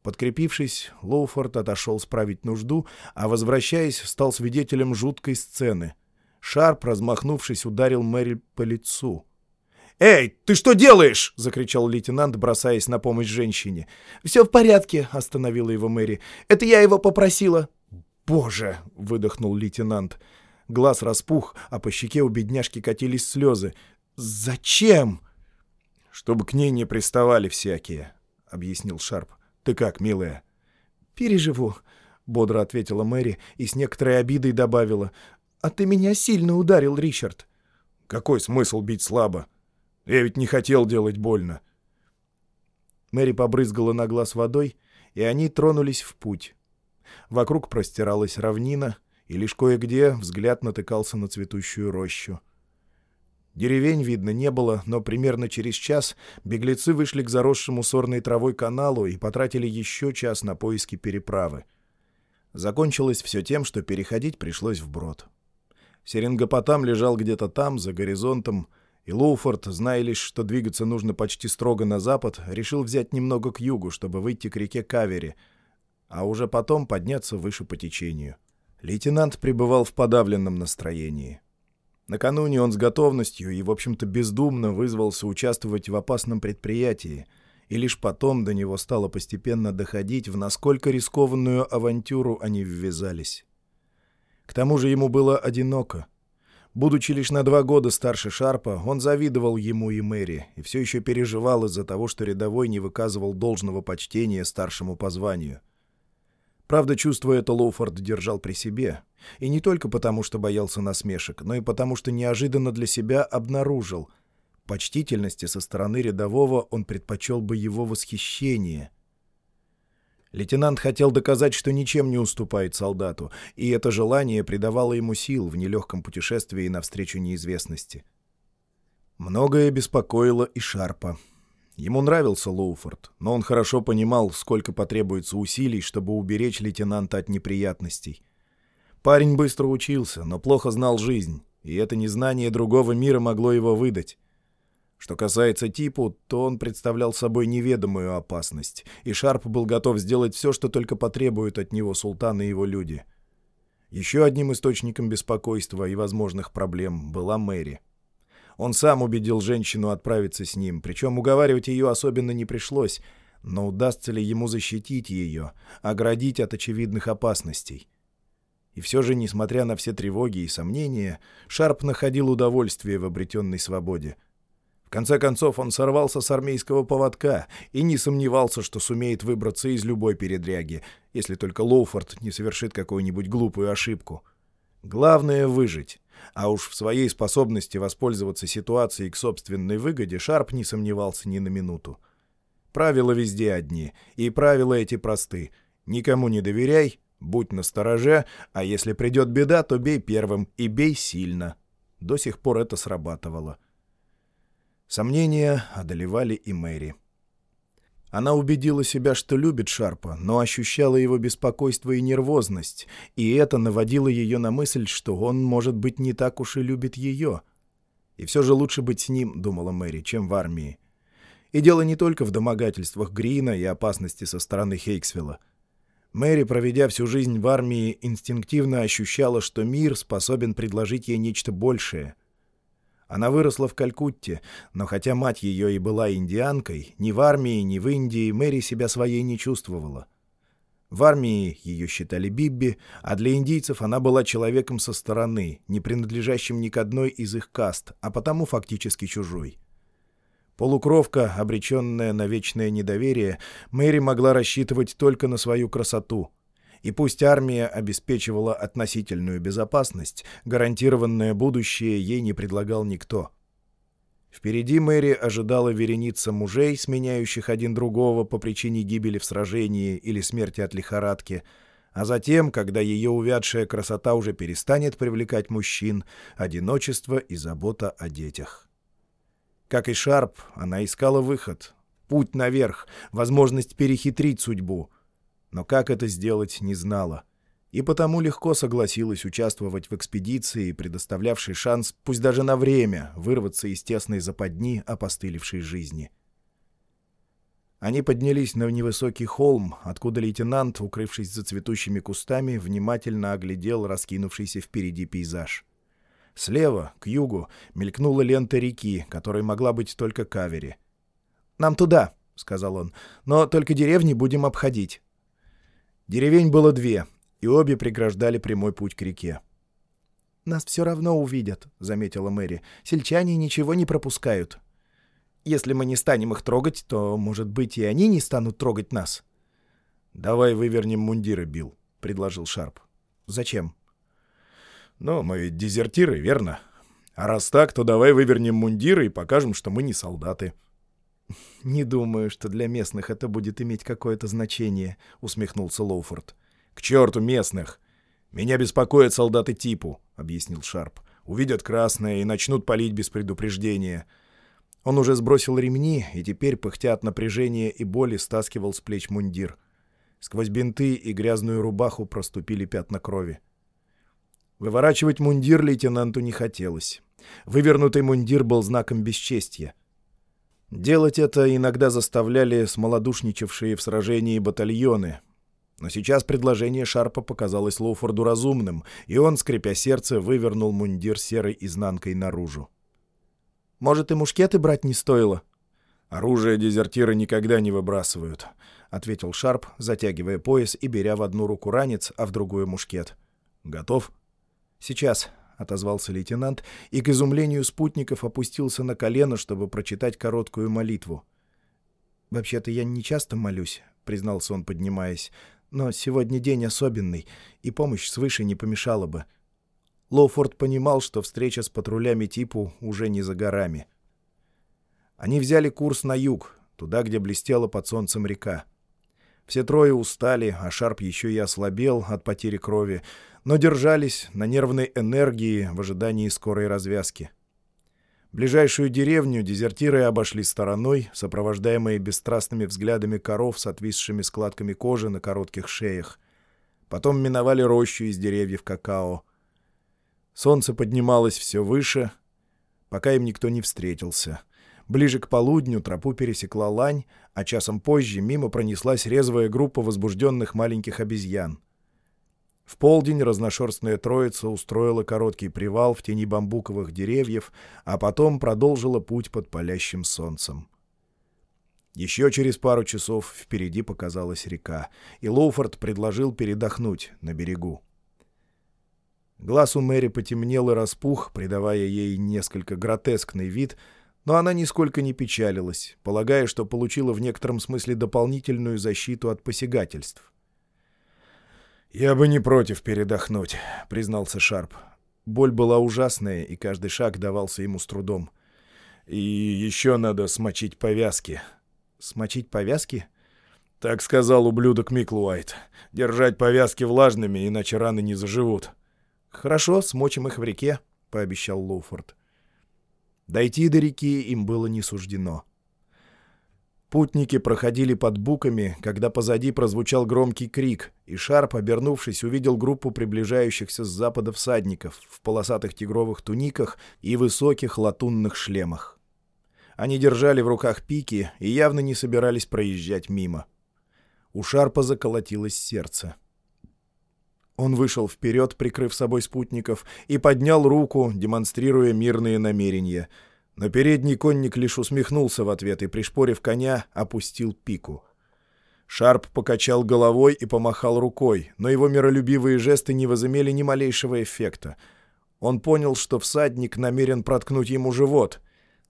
Подкрепившись, Лоуфорд отошел справить нужду, а, возвращаясь, стал свидетелем жуткой сцены. Шарп, размахнувшись, ударил Мэри по лицу. «Эй, ты что делаешь?» — закричал лейтенант, бросаясь на помощь женщине. «Все в порядке», — остановила его Мэри. «Это я его попросила». «Боже!» — выдохнул лейтенант. Глаз распух, а по щеке у бедняжки катились слезы. «Зачем?» «Чтобы к ней не приставали всякие», — объяснил Шарп. «Ты как, милая?» «Переживу», — бодро ответила Мэри и с некоторой обидой добавила. «А ты меня сильно ударил, Ричард». «Какой смысл бить слабо? Я ведь не хотел делать больно». Мэри побрызгала на глаз водой, и они тронулись в путь. Вокруг простиралась равнина, и лишь кое-где взгляд натыкался на цветущую рощу. Деревень видно не было, но примерно через час беглецы вышли к заросшему сорной травой каналу и потратили еще час на поиски переправы. Закончилось все тем, что переходить пришлось вброд. Серингопотам лежал где-то там, за горизонтом, и Лоуфорд, зная лишь, что двигаться нужно почти строго на запад, решил взять немного к югу, чтобы выйти к реке Кавери, а уже потом подняться выше по течению. Лейтенант пребывал в подавленном настроении. Накануне он с готовностью и, в общем-то, бездумно вызвался участвовать в опасном предприятии, и лишь потом до него стало постепенно доходить, в насколько рискованную авантюру они ввязались. К тому же ему было одиноко. Будучи лишь на два года старше Шарпа, он завидовал ему и Мэри и все еще переживал из-за того, что рядовой не выказывал должного почтения старшему по званию. Правда, чувство это Лоуфорд держал при себе. И не только потому, что боялся насмешек, но и потому, что неожиданно для себя обнаружил. Почтительности со стороны рядового он предпочел бы его восхищение. Лейтенант хотел доказать, что ничем не уступает солдату, и это желание придавало ему сил в нелегком путешествии навстречу неизвестности. Многое беспокоило и Шарпа. Ему нравился Лоуфорд, но он хорошо понимал, сколько потребуется усилий, чтобы уберечь лейтенанта от неприятностей. Парень быстро учился, но плохо знал жизнь, и это незнание другого мира могло его выдать. Что касается Типу, то он представлял собой неведомую опасность, и Шарп был готов сделать все, что только потребует от него султан и его люди. Еще одним источником беспокойства и возможных проблем была Мэри. Он сам убедил женщину отправиться с ним, причем уговаривать ее особенно не пришлось, но удастся ли ему защитить ее, оградить от очевидных опасностей? И все же, несмотря на все тревоги и сомнения, Шарп находил удовольствие в обретенной свободе. В конце концов, он сорвался с армейского поводка и не сомневался, что сумеет выбраться из любой передряги, если только Лоуфорд не совершит какую-нибудь глупую ошибку. Главное — выжить. А уж в своей способности воспользоваться ситуацией к собственной выгоде Шарп не сомневался ни на минуту. Правила везде одни, и правила эти просты. Никому не доверяй, будь настороже, а если придет беда, то бей первым и бей сильно. До сих пор это срабатывало. Сомнения одолевали и Мэри. Она убедила себя, что любит Шарпа, но ощущала его беспокойство и нервозность, и это наводило ее на мысль, что он, может быть, не так уж и любит ее. И все же лучше быть с ним, думала Мэри, чем в армии. И дело не только в домогательствах Грина и опасности со стороны Хейксвилла. Мэри, проведя всю жизнь в армии, инстинктивно ощущала, что мир способен предложить ей нечто большее. Она выросла в Калькутте, но хотя мать ее и была индианкой, ни в армии, ни в Индии Мэри себя своей не чувствовала. В армии ее считали Бибби, а для индийцев она была человеком со стороны, не принадлежащим ни к одной из их каст, а потому фактически чужой. Полукровка, обреченная на вечное недоверие, Мэри могла рассчитывать только на свою красоту. И пусть армия обеспечивала относительную безопасность, гарантированное будущее ей не предлагал никто. Впереди Мэри ожидала вереница мужей, сменяющих один другого по причине гибели в сражении или смерти от лихорадки, а затем, когда ее увядшая красота уже перестанет привлекать мужчин, одиночество и забота о детях. Как и Шарп, она искала выход, путь наверх, возможность перехитрить судьбу. Но как это сделать, не знала. И потому легко согласилась участвовать в экспедиции, предоставлявшей шанс, пусть даже на время, вырваться из тесной западни опостылевшей жизни. Они поднялись на невысокий холм, откуда лейтенант, укрывшись за цветущими кустами, внимательно оглядел раскинувшийся впереди пейзаж. Слева, к югу, мелькнула лента реки, которой могла быть только кавери. «Нам туда», — сказал он, — «но только деревни будем обходить». Деревень было две, и обе преграждали прямой путь к реке. «Нас все равно увидят», — заметила Мэри. «Сельчане ничего не пропускают. Если мы не станем их трогать, то, может быть, и они не станут трогать нас». «Давай вывернем мундиры, Билл», — предложил Шарп. «Зачем?» Но мы ведь дезертиры, верно? А раз так, то давай вывернем мундиры и покажем, что мы не солдаты». «Не думаю, что для местных это будет иметь какое-то значение», — усмехнулся Лоуфорд. «К черту местных! Меня беспокоят солдаты типу», — объяснил Шарп. «Увидят красное и начнут палить без предупреждения». Он уже сбросил ремни и теперь, пыхтя от напряжения и боли, стаскивал с плеч мундир. Сквозь бинты и грязную рубаху проступили пятна крови. Выворачивать мундир лейтенанту не хотелось. Вывернутый мундир был знаком бесчестья. Делать это иногда заставляли смолодушничавшие в сражении батальоны. Но сейчас предложение Шарпа показалось Лоуфорду разумным, и он, скрипя сердце, вывернул мундир серой изнанкой наружу. «Может, и мушкеты брать не стоило?» «Оружие дезертиры никогда не выбрасывают», — ответил Шарп, затягивая пояс и беря в одну руку ранец, а в другую мушкет. «Готов?» «Сейчас», — отозвался лейтенант, и к изумлению спутников опустился на колено, чтобы прочитать короткую молитву. «Вообще-то я не часто молюсь», — признался он, поднимаясь, «но сегодня день особенный, и помощь свыше не помешала бы». Лоуфорд понимал, что встреча с патрулями типу уже не за горами. Они взяли курс на юг, туда, где блестела под солнцем река. Все трое устали, а Шарп еще и ослабел от потери крови, но держались на нервной энергии в ожидании скорой развязки. Ближайшую деревню дезертиры обошли стороной, сопровождаемые бесстрастными взглядами коров с отвисшими складками кожи на коротких шеях. Потом миновали рощу из деревьев какао. Солнце поднималось все выше, пока им никто не встретился. Ближе к полудню тропу пересекла лань, а часом позже мимо пронеслась резвая группа возбужденных маленьких обезьян. В полдень разношерстная троица устроила короткий привал в тени бамбуковых деревьев, а потом продолжила путь под палящим солнцем. Еще через пару часов впереди показалась река, и Лоуфорд предложил передохнуть на берегу. Глаз у Мэри потемнел и распух, придавая ей несколько гротескный вид, но она нисколько не печалилась, полагая, что получила в некотором смысле дополнительную защиту от посягательств. «Я бы не против передохнуть», — признался Шарп. Боль была ужасная, и каждый шаг давался ему с трудом. «И еще надо смочить повязки». «Смочить повязки?» «Так сказал ублюдок Миклуайт. Держать повязки влажными, иначе раны не заживут». «Хорошо, смочим их в реке», — пообещал Лоуфорд. Дойти до реки им было не суждено. Путники проходили под буками, когда позади прозвучал громкий крик, и Шарп, обернувшись, увидел группу приближающихся с запада всадников в полосатых тигровых туниках и высоких латунных шлемах. Они держали в руках пики и явно не собирались проезжать мимо. У Шарпа заколотилось сердце. Он вышел вперед, прикрыв собой спутников, и поднял руку, демонстрируя мирные намерения. Но передний конник лишь усмехнулся в ответ и, пришпорив коня, опустил пику. Шарп покачал головой и помахал рукой, но его миролюбивые жесты не возымели ни малейшего эффекта. Он понял, что всадник намерен проткнуть ему живот.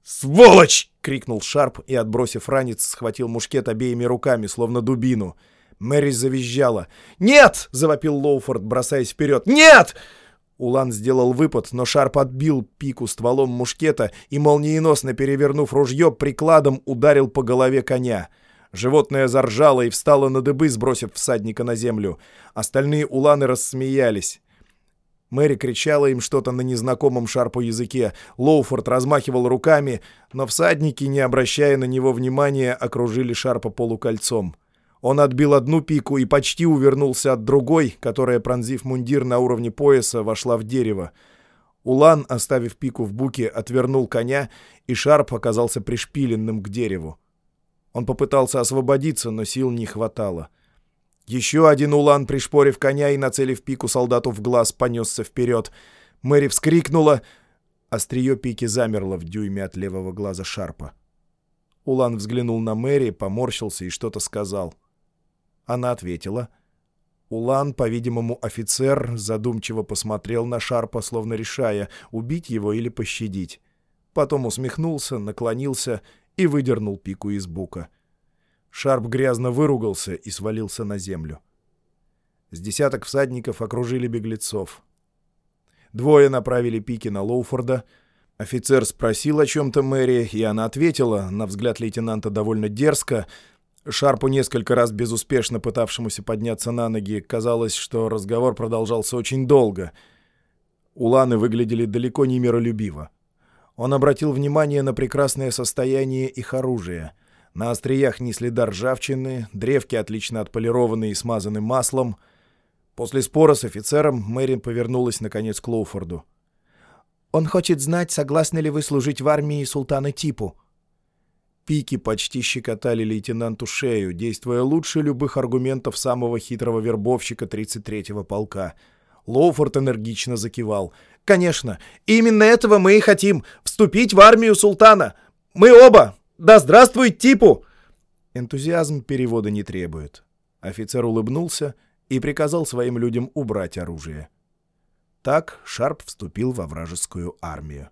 «Сволочь!» — крикнул Шарп и, отбросив ранец, схватил мушкет обеими руками, словно дубину — Мэри завизжала. «Нет!» — завопил Лоуфорд, бросаясь вперед. «Нет!» Улан сделал выпад, но Шарп отбил пику стволом мушкета и, молниеносно перевернув ружье, прикладом ударил по голове коня. Животное заржало и встало на дыбы, сбросив всадника на землю. Остальные уланы рассмеялись. Мэри кричала им что-то на незнакомом Шарпу языке. Лоуфорд размахивал руками, но всадники, не обращая на него внимания, окружили Шарпа полукольцом. Он отбил одну пику и почти увернулся от другой, которая, пронзив мундир на уровне пояса, вошла в дерево. Улан, оставив пику в буке, отвернул коня, и Шарп оказался пришпиленным к дереву. Он попытался освободиться, но сил не хватало. Еще один Улан, пришпорив коня и нацелив пику солдату в глаз, понесся вперед. Мэри вскрикнула. Острие пики замерло в дюйме от левого глаза Шарпа. Улан взглянул на Мэри, поморщился и что-то сказал. — она ответила. Улан, по-видимому, офицер, задумчиво посмотрел на Шарпа, словно решая, убить его или пощадить. Потом усмехнулся, наклонился и выдернул пику из бука. Шарп грязно выругался и свалился на землю. С десяток всадников окружили беглецов. Двое направили пики на Лоуфорда. Офицер спросил о чем-то Мэри, и она ответила, на взгляд лейтенанта довольно дерзко, Шарпу, несколько раз безуспешно пытавшемуся подняться на ноги, казалось, что разговор продолжался очень долго. Уланы выглядели далеко не миролюбиво. Он обратил внимание на прекрасное состояние их оружия. На остриях ни следа ржавчины, древки отлично отполированы и смазаны маслом. После спора с офицером Мэри повернулась наконец к Лоуфорду. «Он хочет знать, согласны ли вы служить в армии султана Типу», Пики почти щекотали лейтенанту шею, действуя лучше любых аргументов самого хитрого вербовщика 33-го полка. Лоуфорд энергично закивал. «Конечно, именно этого мы и хотим — вступить в армию султана! Мы оба! Да здравствует Типу!» Энтузиазм перевода не требует. Офицер улыбнулся и приказал своим людям убрать оружие. Так Шарп вступил во вражескую армию.